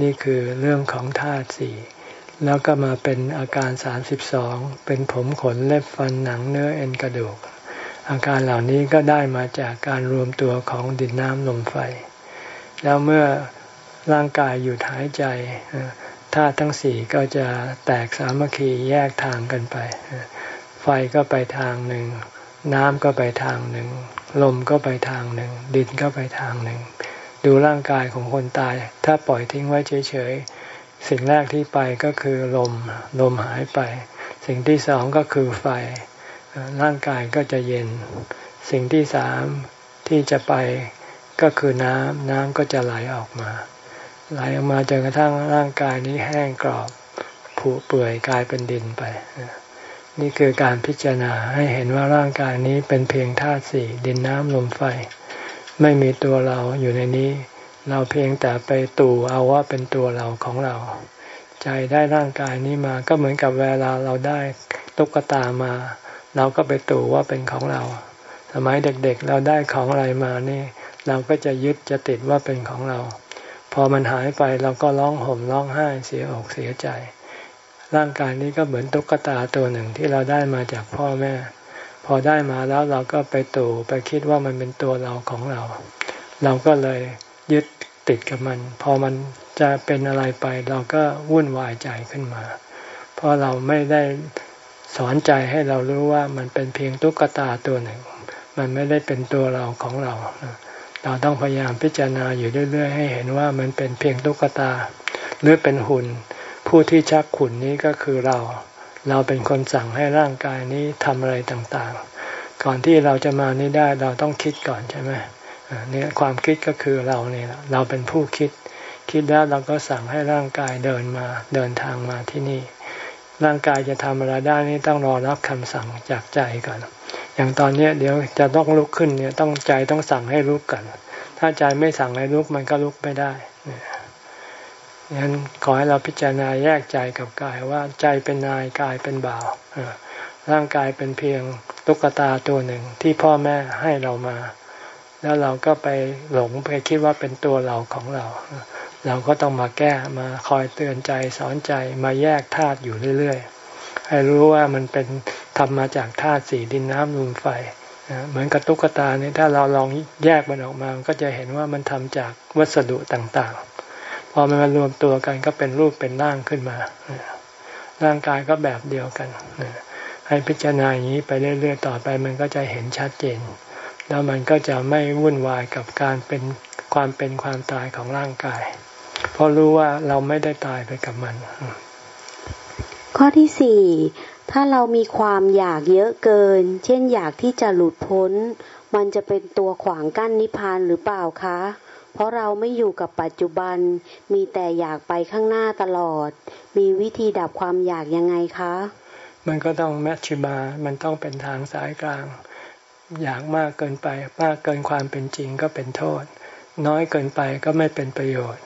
นี่คือเรื่องของธาตุสี่แล้วก็มาเป็นอาการสามสิบสองเป็นผมขนเล็บฟันหนังเนื้อเอ็นกระดูก อาการเหล่านี้ก็ได้มาจากการรวมตัวของดินน้ำลมไฟ แล้วเมื่อร่างกายหยุดหายใจ ธาตุทั้งสี่ก็จะแตกสามัคคีแยกทางกันไป ไฟก็ไปทางหนึ่ง น้ำก็ไปทางหนึ่ง ลมก็ไปทางหนึ่ง ดินก็ไปทางหนึ่ง ดูร่างกายของคนตาย ถ้าปล่อยทิ้งไว้เฉยๆ สิ่งแรกที่ไปก็คือลม ลมหายไป สิ่งที่สองก็คือไฟ ร่างกายก็จะเย็น สิ่งที่สามที่จะไปก็คือน้ำ น้ำก็จะไหลออกมา ไหลออกมาจนกระทั่งร่างกายนี้แห้งกรอบผุเปื่อยกลายเป็นดินไป นี่คือการพิจารณาให้เห็นว่าร่างกายนี้เป็นเพียงธาตุสี่ดินน้ำลมไฟ ไม่มีตัวเราอยู่ในนี้ เราเพียงแต่ไปตู่เอาว่าเป็นตัวเราของเรา ใจได้ร่างกายนี้มาก็เหมือนกับเวลาเราได้ตุ๊กตามา เราก็ไปตู่ว่าเป็นของเรา สมัยเด็กๆ เราได้ของอะไรมานี่ เราก็จะยึดจะติดว่าเป็นของเรา พอมันหายไปเราก็ร้องห่มร้องไห้เสียอกเสียใจ ร่างกายนี้ก็เหมือนตุ๊กตาตัวหนึ่งที่เราได้มาจากพ่อแม่ พอได้มาแล้วเราก็ไปตู่ไปคิดว่ามันเป็นตัวเราของเรา เราก็เลยยึดติดกับมัน พอมันจะเป็นอะไรไปเราก็วุ่นวายใจขึ้นมา เพราะเราไม่ได้สอนใจให้เรารู้ว่ามันเป็นเพียงตุ๊กตาตัวหนึ่ง มันไม่ได้เป็นตัวเราของเรา เราต้องพยายามพิจารณาอยู่เรื่อย ๆ ให้เห็นว่ามันเป็นเพียงตุ๊กตาหรือเป็นหุ่น ผู้ที่ชักขุนนี้ก็คือเรา เราเป็นคนสั่งให้ร่างกายนี้ทำอะไรต่างๆ ก่อนที่เราจะมานี้ได้เราต้องคิดก่อนใช่ไหมเนี่ยความคิดก็คือเราเนี่ยเราเป็นผู้คิด คิดแล้วเราก็สั่งให้ร่างกายเดินมาเดินทางมาที่นี่ ร่างกายจะทำอะไรได้นี่ต้องรอรับคำสั่งจากใจก่อน อย่างตอนนี้เดี๋ยวจะต้องลุกขึ้นเนี่ยต้องใจต้องสั่งให้ลุกก่อนถ้าใจไม่สั่งให้ลุกมันก็ลุกไม่ได้งั้นขอให้เราพิจารณาแยกใจกับกายว่าใจเป็นนายกายเป็นบ่าวร่างกายเป็นเพียงตุ๊กตาตัวหนึ่งที่พ่อแม่ให้เรามา แล้วเราก็ไปหลงไปคิดว่าเป็นตัวเราของเรา เราก็ต้องมาแก้มาคอยเตือนใจสอนใจมาแยกธาตุอยู่เรื่อยๆ ให้รู้ว่ามันเป็นทำมาจากธาตุสี่ดินน้ำลมไฟเหมือนกับตุ๊กตาเนี่ยถ้าเราลองแยกมันออกมาก็จะเห็นว่ามันทำจากวัสดุต่างๆ พอมันมารวมตัวกันก็เป็นรูปเป็นร่างขึ้นมา ร่างกายก็แบบเดียวกัน ให้พิจารณาอย่างนี้ไปเรื่อยๆต่อไป มันก็จะเห็นชัดเจน แล้วมันก็จะไม่วุ่นวายกับการเป็นความเป็นความตายของร่างกาย เพราะรู้ว่าเราไม่ได้ตายไปกับมัน ข้อที่สี่ถ้าเรามีความอยากเยอะเกิน เช่นอยากที่จะหลุดพ้น มันจะเป็นตัวขวางกั้นนิพพานหรือเปล่าคะ เพราะเราไม่อยู่กับปัจจุบัน มีแต่อยากไปข้างหน้าตลอด มีวิธีดับความอยากยังไงคะ มันก็ต้องแมชชิบามันต้องเป็นทางสายกลาง อยากมากเกินไป มากเกินความเป็นจริงก็เป็นโทษ น้อยเกินไปก็ไม่เป็นประโยชน์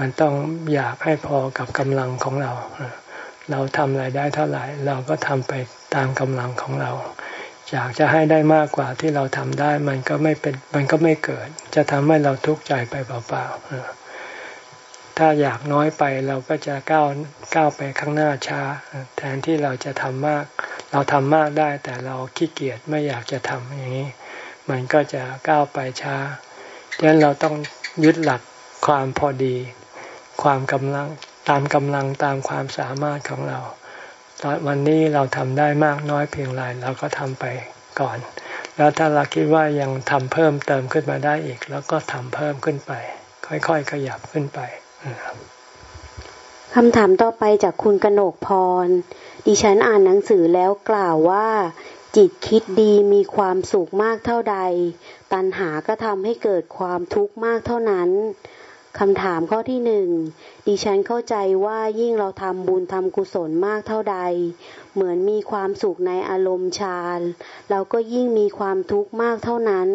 มันต้องอยากให้พอกับกำลังของเรา เราทำอะไรได้เท่าไหร่ เราก็ทำไปตามกำลังของเรา อยากจะให้ได้มากกว่าที่เราทำได้มันก็ไม่เป็นมันก็ไม่เกิด จะทำให้เราทุกข์ใจไปเปล่าๆถ้าอยากน้อยไปเราก็จะก้าวก้าวไปข้างหน้าช้า แทนที่เราจะทำมาก เราทำมากได้แต่เราขี้เกียจไม่อยากจะทำอย่างนี้ มันก็จะก้าวไปช้าดังนั้นเราต้องยึดหลักความพอดี ความกำลัง ตามกำลังตามความสามารถของเรา ตอนวันนี้เราทำได้มากน้อยเพียงไรเราก็ทำไปก่อน แล้วถ้าเราคิดว่ายังทำเพิ่มเติมขึ้นมาได้อีก แล้วก็ทำเพิ่มขึ้นไป ค่อยๆขยับขึ้นไปคำถามต่อไปจากคุณกนกพร ดิฉันอ่านหนังสือแล้วกล่าวว่า จิตคิดดีมีความสุขมากเท่าใด ตัณหาก็ทำให้เกิดความทุกข์มากเท่านั้น คำถามข้อที่หนึ่งดิฉันเข้าใจว่ายิ่งเราทำบุญทำกุศลมากเท่าใด เหมือนมีความสุขในอารมณ์ฌานเราก็ยิ่งมีความทุกข์มากเท่านั้น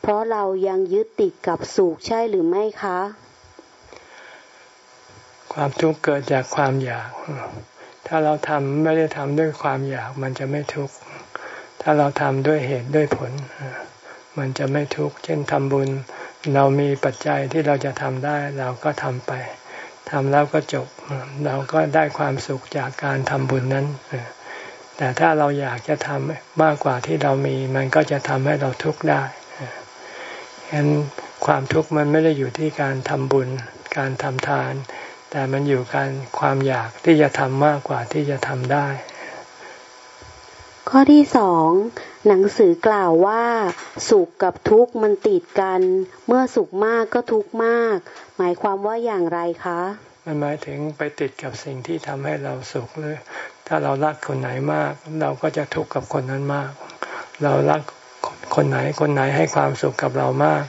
เพราะเรายังยึดติดกับสุขใช่หรือไม่คะ ความทุกข์เกิดจากความอยาก ถ้าเราทำไม่ได้ทำด้วยความอยากมันจะไม่ทุกข์ ถ้าเราทำด้วยเหตุด้วยผล มันจะไม่ทุกข์ เช่นทำบุญ เรามีปัจจัยที่เราจะทำได้เราก็ทำไปทำแล้วก็จบ เราก็ได้ความสุขจากการทำบุญนั้น แต่ถ้าเราอยากจะทำมากกว่าที่เรามี มันก็จะทำให้เราทุกข์ได้ฉะนั้นความทุกข์มันไม่ได้อยู่ที่การทำบุญ การทำทาน แต่มันอยู่การความอยากที่จะทำมากกว่าที่จะทำได้ ข้อที่สอง หนังสือกล่าวว่า สุขกับทุกข์มันติดกัน เมื่อสุขมากก็ทุกข์มาก หมายความว่าอย่างไรคะ มันหมายถึงไปติดกับสิ่งที่ทำให้เราสุขเลยถ้าเรารักคนไหนมาก เราก็จะทุกข์กับคนนั้นมาก เรารักคนไหนคนไหนให้ความสุขกับเรามาก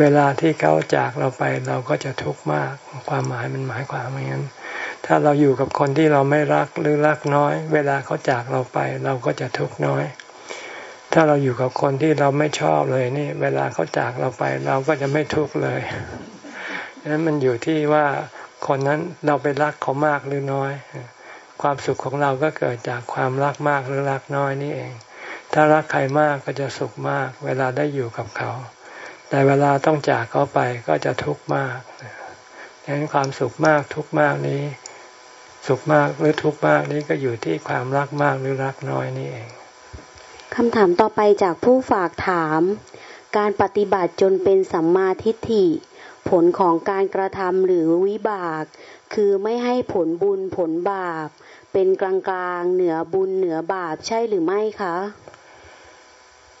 เวลาที่เขาจากเราไปเราก็จะทุกข์มาก ความหมายมันหมายความอย่างนั้นถ้าเราอยู่กับคนที่เราไม่รักหรือรักน้อย เวลาเขาจากเราไป เราก็จะทุกข์น้อย ถ้าเราอยู่กับคนที่เราไม่ชอบเลยนี่ เวลาเขาจากเราไป เราก็จะไม่ทุกข์เลยนั้นมันอยู่ที่ว่าคนนั้นเราไปรักเขามากหรือน้อย ความสุขของเราก็เกิดจากความรักมากหรือรักน้อยนี่เอง ถ้ารักใครมากก็จะสุขมาก เวลาได้อยู่กับเขา แต่เวลาต้องจากเขาไปก็จะทุกข์มากดังนั้นความสุขมากทุกข์มากนี้ สุขมากหรือทุกข์มากนี้ก็อยู่ที่ความรักมากหรือรักน้อยนี่เอง คำถามต่อไปจากผู้ฝากถาม การปฏิบัติจนเป็นสัมมาทิฏฐิ ผลของการกระทำหรือวิบาก คือไม่ให้ผลบุญผลบาป เป็นกลางกลางเหนือบุญเหนือบาปใช่หรือไม่คะ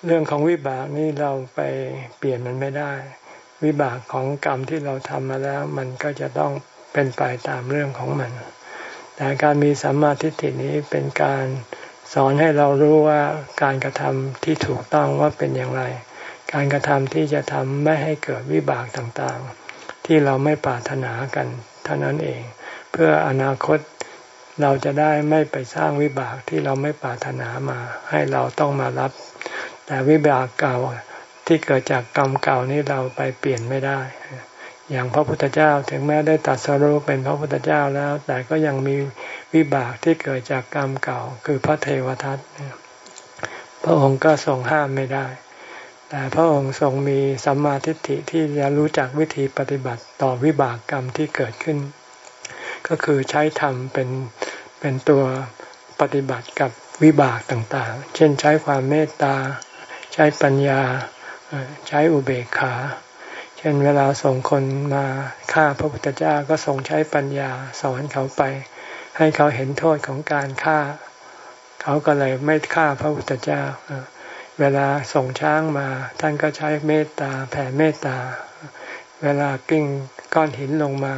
เรื่องของวิบากนี่เราไปเปลี่ยนมันไม่ได้ วิบากของกรรมที่เราทำมาแล้ว มันก็จะต้องเป็นไปตามเรื่องของมัน แต่การมีสัมมาทิฏฐินี้เป็นการ สอนให้เรารู้ว่าการกระทำที่ถูกต้องว่าเป็นอย่างไร การกระทำที่จะทำไม่ให้เกิดวิบากต่างๆ ที่เราไม่ปรารถนากันเท่านั้นเอง เพื่ออนาคตเราจะได้ไม่ไปสร้างวิบากที่เราไม่ปรารถนามา ให้เราต้องมารับ แต่วิบากเก่าที่เกิดจากกรรมเก่านี้เราไปเปลี่ยนไม่ได้ อย่างพระพุทธเจ้าถึงแม้ได้ตัดสรุปเป็นพระพุทธเจ้าแล้ว แต่ก็ยังมีวิบากที่เกิดจากกรรมเก่า คือพระเทวทัตพระองค์ก็ทรงห้ามไม่ได้ แต่พระองค์ทรงมีสัมมาทิฏฐิที่จะรู้จักวิธีปฏิบัติต่อวิบากกรรมที่เกิดขึ้น ก็คือใช้ธรรมเป็นเป็นตัวปฏิบัติกับวิบากต่างๆ เช่นใช้ความเมตตา ใช้ปัญญา ใช้อุเบกขา เช่นเวลาส่งคนมาฆ่าพระพุทธเจ้าก็ทรงใช้ปัญญาสอนเขาไป ให้เขาเห็นโทษของการฆ่า เขาก็เลยไม่ฆ่าพระพุทธเจ้า เวลาส่งช้างมา ท่านก็ใช้เมตตาแผ่เมตตา เวลากิ้งก้อนหินลงมา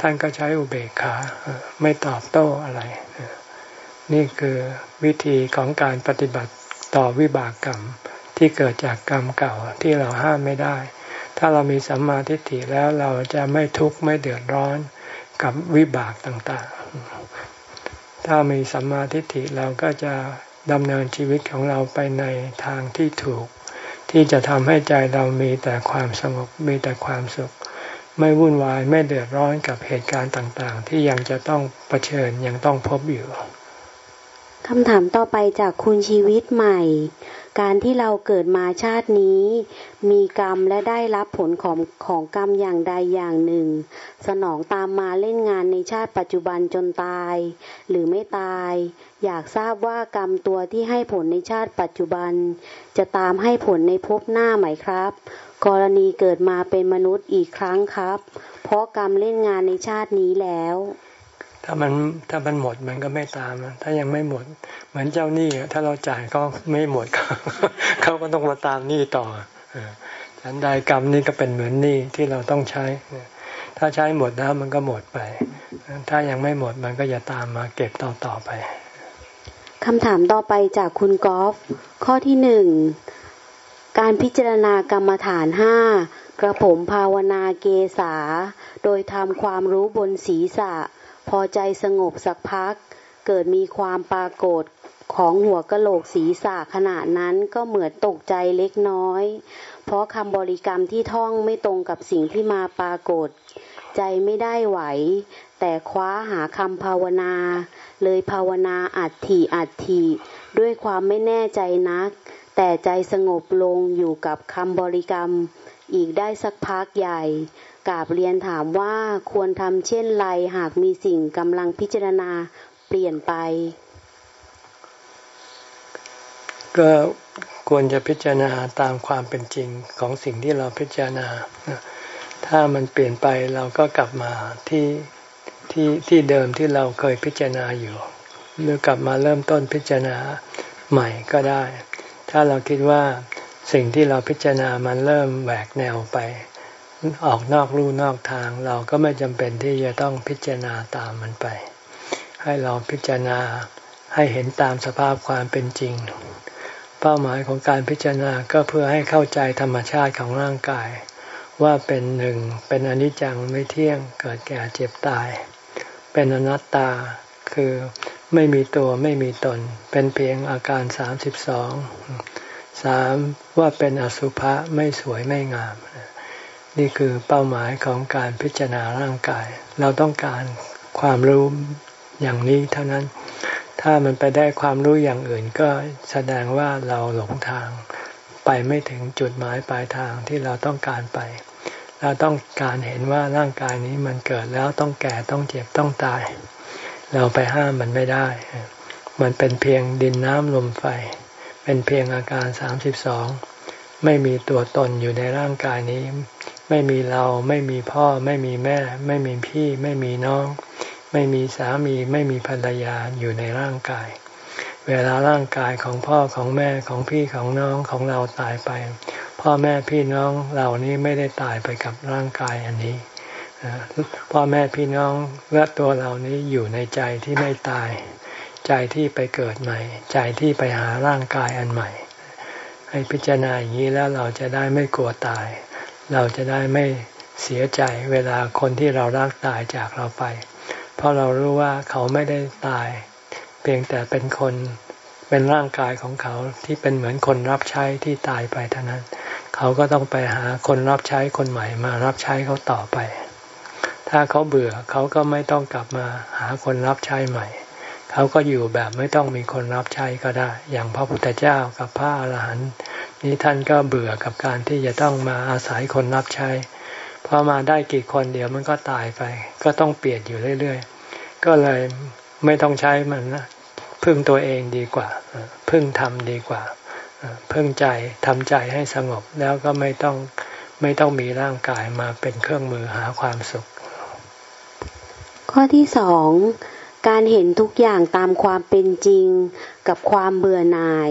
ท่านก็ใช้อุเบกขาไม่ตอบโต้อะไร นี่คือวิธีของการปฏิบัติต่อวิบากกรรมที่เกิดจากกรรมเก่าที่เราห้ามไม่ได้ ถ้าเรามีสัมมาทิฏฐิแล้วเราจะไม่ทุกข์ไม่เดือดร้อนกับวิบากต่างๆ ถ้ามีสัมมาทิฏฐิเราก็จะดำเนินชีวิตของเราไปในทางที่ถูก ที่จะทำให้ใจเรามีแต่ความสงบมีแต่ความสุข ไม่วุ่นวายไม่เดือดร้อนกับเหตุการณ์ต่างๆ ที่ยังจะต้องเผชิญยังต้องพบอยู่คำถามต่อไปจากคุณชีวิตใหม่ การที่เราเกิดมาชาตินี้ มีกรรมและได้รับผลของของกรรมอย่างใดอย่างหนึ่ง สนองตามมาเล่นงานในชาติปัจจุบันจนตาย หรือไม่ตาย อยากทราบว่ากรรมตัวที่ให้ผลในชาติปัจจุบัน จะตามให้ผลในภพหน้าไหมครับ กรณีเกิดมาเป็นมนุษย์อีกครั้งครับ เพราะกรรมเล่นงานในชาตินี้แล้ว ถ้ามันถ้ามันหมดมันก็ไม่ตาม ถ้ายังไม่หมด เหมือนเจ้าหนี้ถ้าเราจ่ายก็ไม่หมดเขาก็ต้องมาตามหนี้ต่อฉันใดกรรมนี่ก็เป็นเหมือนหนี้ที่เราต้องใช้ ถ้าใช้หมดแล้วมันก็หมดไป ถ้ายังไม่หมดมันก็จะตามมาเก็บต่อต่อไปคำถามต่อไปจากคุณกอล์ฟข้อที่หนึ่งการพิจารณากรรมฐานห้ากระผมภาวนาเกษา โดยทำความรู้บนศีรษะ พอใจสงบสักพัก เกิดมีความปรากฏของหัวกะโหลกศีรษะขณะนั้นก็เหมือนตกใจเล็กน้อย เพราะคำบริกรรมที่ท่องไม่ตรงกับสิ่งที่มาปรากฏ ใจไม่ได้ไหว แต่คว้าหาคำภาวนา เลยภาวนาอัดถีอัดถีด้วยความไม่แน่ใจนัก แต่ใจสงบลงอยู่กับคำบริกรรม อีกได้สักพักใหญ่ กราบเรียนถามว่าควรทำเช่นไรหากมีสิ่งกำลังพิจารณาเปลี่ยนไป ก็ควรจะพิจารณาตามความเป็นจริงของสิ่งที่เราพิจารณา ถ้ามันเปลี่ยนไปเราก็กลับมาที่ที่ที่เดิมที่เราเคยพิจารณาอยู่ หรือกลับมาเริ่มต้นพิจารณาใหม่ก็ได้ ถ้าเราคิดว่าสิ่งที่เราพิจารณามันเริ่มแหวกแนวไป ออกนอกลู่นอกทาง เราก็ไม่จำเป็นที่จะต้องพิจารณาตามมันไป ให้เราพิจารณาให้เห็นตามสภาพความเป็นจริง เป้าหมายของการพิจารณาก็เพื่อให้เข้าใจธรรมชาติของร่างกาย ว่าเป็นหนึ่งเป็นอนิจจังไม่เที่ยงเกิดแก่เจ็บตาย เป็นอนัตตาคือไม่มีตัวไม่มีตน เป็นเพียงอาการสามสิบสองสามว่าเป็นอสุภะไม่สวยไม่งามน นี่คือเป้าหมายของการพิจารณาร่างกาย เราต้องการความรู้อย่างนี้เท่านั้น ถ้ามันไปได้ความรู้อย่างอื่นก็แสดงว่าเราหลงทาง ไปไม่ถึงจุดหมายปลายทางที่เราต้องการไป เราต้องการเห็นว่าร่างกายนี้มันเกิดแล้วต้องแก่ต้องเจ็บต้องตาย เราไปห้ามมันไม่ได้ มันเป็นเพียงดินน้ำลมไฟ เป็นเพียงอาการสามสิบสองไม่มีตัวตนอยู่ในร่างกายนี้ ไม่มีเรา ไม่มีพ่อ ไม่มีแม่ ไม่มีพี่ ไม่มีน้อง ไม่มีสามี ไม่มีภรรยาอยู่ในร่างกาย เวลาร่างกายของพ่อของแม่ของพี่ของน้องของเราตายไป พ่อแม่พี่น้องเหล่านี้ไม่ได้ตายไปกับร่างกายอันนี้พ่อแม่พี่น้องและตัวเรานี้อยู่ในใจที่ไม่ตาย ใจที่ไปเกิดใหม่ ใจที่ไปหาร่างกายอันใหม่ ให้พิจารณาอย่างนี้แล้วเราจะได้ไม่กลัวตาย เราจะได้ไม่เสียใจเวลาคนที่เรารักตายจากเราไป เพราะเรารู้ว่าเขาไม่ได้ตาย เพียงแต่เป็นคนเป็นร่างกายของเขาที่เป็นเหมือนคนรับใช้ที่ตายไปเท่านั้น เขาก็ต้องไปหาคนรับใช้คนใหม่มารับใช้เขาต่อไป ถ้าเขาเบื่อเขาก็ไม่ต้องกลับมาหาคนรับใช้ใหม่ เขาก็อยู่แบบไม่ต้องมีคนรับใช้ก็ได้ อย่างพระพุทธเจ้ากับพระอรหันต์นี่ท่านก็เบื่อกับการที่จะต้องมาอาศัยคนรับใช้พอมาได้กี่คนเดี๋ยวมันก็ตายไป ก็ต้องเปลี่ยนอยู่เรื่อยๆ ก็เลยไม่ต้องใช้มันนะพึ่งตัวเองดีกว่า พึ่งทำดีกว่า พึ่งใจทำใจให้สงบแล้วก็ไม่ต้องไม่ต้องมีร่างกายมาเป็นเครื่องมือหาความสุข ข้อที่สอง การเห็นทุกอย่างตามความเป็นจริงกับความเบื่อหน่าย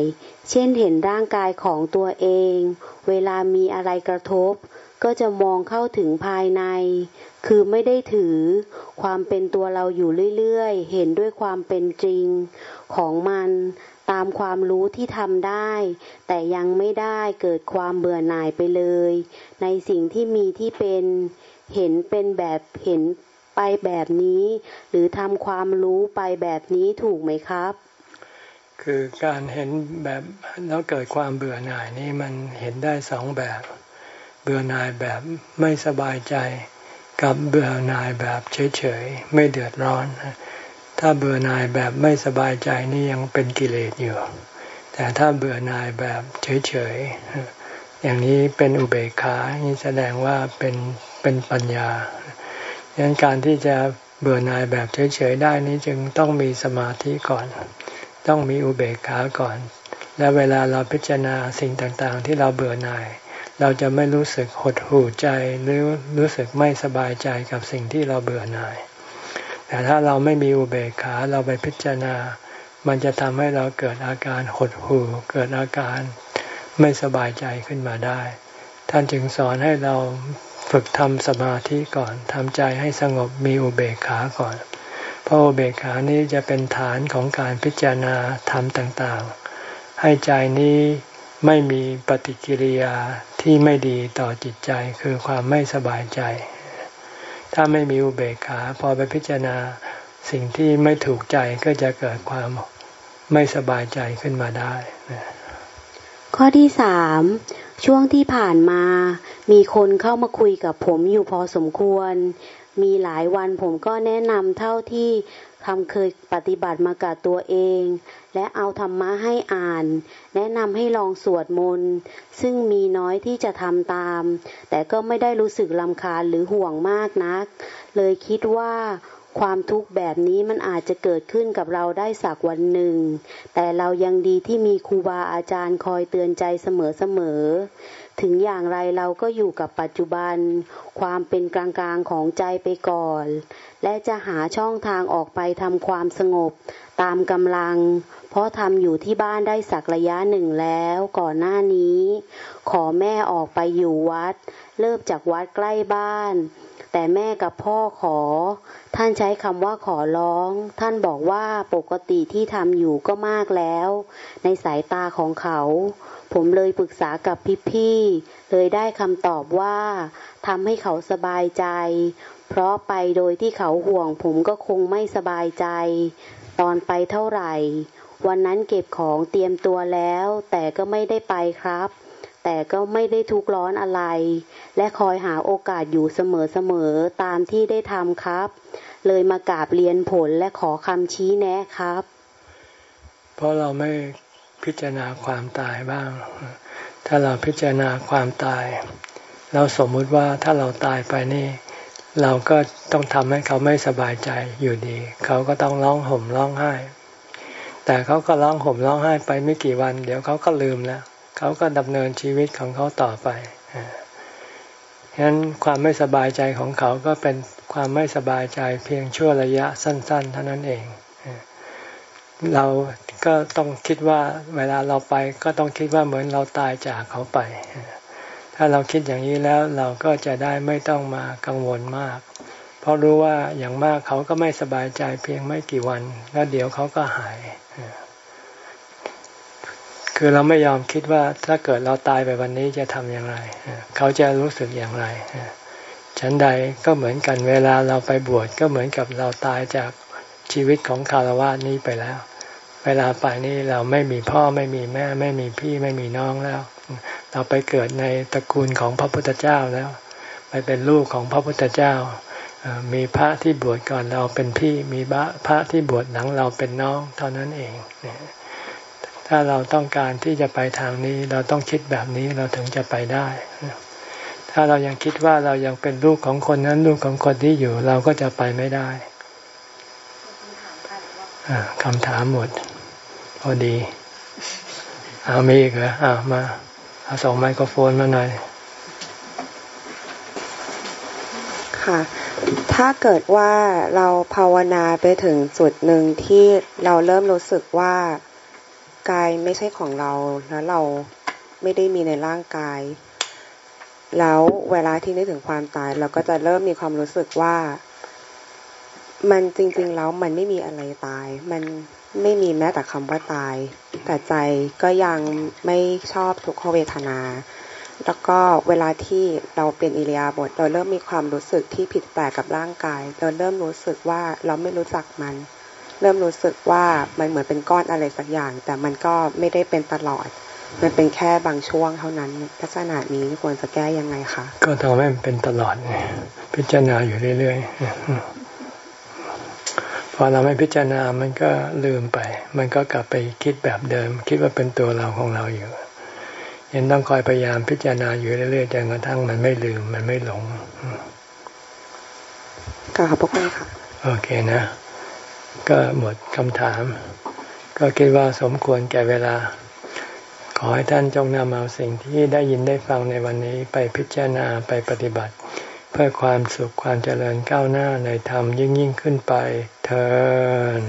เช่นเห็นร่างกายของตัวเอง เวลามีอะไรกระทบ ก็จะมองเข้าถึงภายใน คือไม่ได้ถือ ความเป็นตัวเราอยู่เรื่อยๆ เห็นด้วยความเป็นจริง ของมันตามความรู้ที่ทำได้ แต่ยังไม่ได้เกิดความเบื่อหน่ายไปเลย ในสิ่งที่มีที่เป็น เห็นเป็นแบบเห็น ไปแบบนี้ หรือทำความรู้ไปแบบนี้ถูกไหมครับ คือการเห็นแบบแล้วเกิดความเบื่อหน่ายนี่มันเห็นได้สองแบบ เบื่อหน่ายแบบไม่สบายใจ กับเบื่อหน่ายแบบเฉยๆไม่เดือดร้อน ถ้าเบื่อหน่ายแบบไม่สบายใจนี่ยังเป็นกิเลสอยู่แต่ถ้าเบื่อหน่ายแบบเฉยๆ อย่างนี้เป็นอุเบกขานี่แสดงว่าเป็นเป็นปัญญา ดังนั้นการที่จะเบื่อหน่ายแบบเฉยๆได้นี้จึงต้องมีสมาธิก่อน ต้องมีอุเบกขาก่อน และเวลาเราพิจารณาสิ่งต่างๆ ที่เราเบื่อหน่าย เราจะไม่รู้สึกหดหู่ใจหรือรู้สึกไม่สบายใจกับสิ่งที่เราเบื่อหน่าย แต่ถ้าเราไม่มีอุเบกขาเราไปพิจารณา มันจะทำให้เราเกิดอาการหดหู่ เกิดอาการไม่สบายใจขึ้นมาได้ ท่านจึงสอนให้เรา ฝึกทำสมาธิก่อนทำใจให้สงบมีอุเบกขาก่อน เพราะอุเบกขานี้จะเป็นฐานของการพิจารณาธรรมต่างๆ ให้ใจนี้ไม่มีปฏิกิริยาที่ไม่ดีต่อจิตใจคือความไม่สบายใจ ถ้าไม่มีอุเบกขาพอไปพิจารณาสิ่งที่ไม่ถูกใจก็จะเกิดความไม่สบายใจขึ้นมาได้ ข้อที่สาม ช่วงที่ผ่านมา มีคนเข้ามาคุยกับผมอยู่พอสมควร มีหลายวันผมก็แนะนำเท่าที่ทำเคยปฏิบัติมากับตัวเอง และเอาธรรมะให้อ่าน แนะนำให้ลองสวดมนต์ ซึ่งมีน้อยที่จะทำตาม แต่ก็ไม่ได้รู้สึกลำคาญหรือห่วงมากนัก เลยคิดว่า ความทุกข์แบบนี้มันอาจจะเกิดขึ้นกับเราได้สักวันหนึ่ง แต่เรายังดีที่มีครูบาอาจารย์คอยเตือนใจเสมอๆ ถึงอย่างไรเราก็อยู่กับปัจจุบัน ความเป็นกลางๆของใจไปก่อน และจะหาช่องทางออกไปทำความสงบตามกำลัง เพราะทำอยู่ที่บ้านได้สักระยะหนึ่งแล้วก่อนหน้านี้ ขอแม่ออกไปอยู่วัด เริ่มจากวัดใกล้บ้าน แต่แม่กับพ่อขอ ท่านใช้คำว่าขอร้อง ท่านบอกว่าปกติที่ทำอยู่ก็มากแล้ว ในสายตาของเขา ผมเลยปรึกษากับพี่ๆเลยได้คำตอบว่าทำให้เขาสบายใจ เพราะไปโดยที่เขาห่วงผมก็คงไม่สบายใจ ตอนไปเท่าไหร่ วันนั้นเก็บของเตรียมตัวแล้ว แต่ก็ไม่ได้ไปครับ แต่ก็ไม่ได้ทุกร้อนอะไร และคอยหาโอกาสอยู่เสมอๆ ตามที่ได้ทำครับ เลยมากราบเรียนผลและขอคำชี้แนะครับ เพราะเราไม่พิจารณาความตายบ้าง ถ้าเราพิจารณาความตาย เราสมมุติว่าถ้าเราตายไปนี่ เราก็ต้องทำให้เขาไม่สบายใจอยู่ดี เขาก็ต้องร้องห่มร้องไห้ แต่เขาก็ร้องห่มร้องไห้ไปไม่กี่วัน เดี๋ยวเขาก็ลืมแล้ว เขาก็ดำเนินชีวิตของเขาต่อไปฉะนั้นความไม่สบายใจของเขาก็เป็นความไม่สบายใจเพียงชั่วระยะสั้น ๆ เท่านั้นเอง เราก็ต้องคิดว่าเวลาเราไปก็ต้องคิดว่าเหมือนเราตายจากเขาไป ถ้าเราคิดอย่างนี้แล้วเราก็จะได้ไม่ต้องมากังวลมาก เพราะรู้ว่าอย่างมากเขาก็ไม่สบายใจเพียงไม่กี่วัน แล้วเดี๋ยวเขาก็หาย คือเราไม่ยอมคิดว่าถ้าเกิดเราตายไปวันนี้จะทำอย่างไร เขาจะรู้สึกอย่างไร ฉันใดก็เหมือนกันเวลาเราไปบวชก็เหมือนกับเราตายจากชีวิตของคารวะนี้ไปแล้ว เวลาไปนี่เราไม่มีพ่อไม่มีแม่ ไม่มีพี่ไม่มีน้องแล้ว เราไปเกิดในตระกูลของพระพุทธเจ้าแล้ว ไปเป็นลูกของพระพุทธเจ้า มีพระที่บวชก่อนเราเป็นพี่ มีพระที่บวชหลังเราเป็นน้องเท่านั้นเอง ถ้าเราต้องการที่จะไปทางนี้ เราต้องคิดแบบนี้เราถึงจะไปได้ ถ้าเรายังคิดว่าเรายังเป็นลูกของคนนั้นลูกของคนที่อยู่ เราก็จะไปไม่ได้คำถามหมด พอดีเอามีอีกเหรออ่ามาเอาส่งไมโครโฟนมาหน่อย ค่ะ ถ้าเกิดว่าเราภาวนาไปถึงจุดหนึ่งที่เราเริ่มรู้สึกว่า กายไม่ใช่ของเรา แล้วเราไม่ได้มีในร่างกาย แล้วเวลาที่นึกถึงความตาย เราก็จะเริ่มมีความรู้สึกว่า มันจริง ๆ แล้วมันไม่มีอะไรตาย มันไม่มีแม้แต่คำว่าตาย แต่ใจก็ยังไม่ชอบทุกขเวทนา แล้วก็เวลาที่เราเป็นอิริยบถเราเริ่มมีความรู้สึกที่ผิดแปลกกับร่างกาย เราเริ่มรู้สึกว่าเราไม่รู้จักมัน เริ่มรู้สึกว่ามันเหมือนเป็นก้อนอะไรสักอย่าง แต่มันก็ไม่ได้เป็นตลอด มันเป็นแค่บางช่วงเท่านั้นลักษณะนี้ควรจะแก้ยังไงคะก็ทำให้มันเป็นตลอดพิจารณาอยู่เรื่อยๆพอเราไม่พิจารณามันก็ลืมไป มันก็กลับไปคิดแบบเดิม คิดว่าเป็นตัวเราของเราอยู่ยังต้องคอยพยายามพิจารณาอยู่เรื่อยๆจนกระทั่งมันไม่ลืมมันไม่หลงก็ขอบพระคุณค่ะโอเคนะ ก็หมดคำถาม ก็คิดว่าสมควรแก่เวลา ขอให้ท่านจงนำเอาสิ่งที่ได้ยินได้ฟังในวันนี้ไปพิจารณาไปปฏิบัติ เพื่อความสุขความเจริญก้าวหน้าในธรรมยิ่งยิ่งขึ้นไปเธอ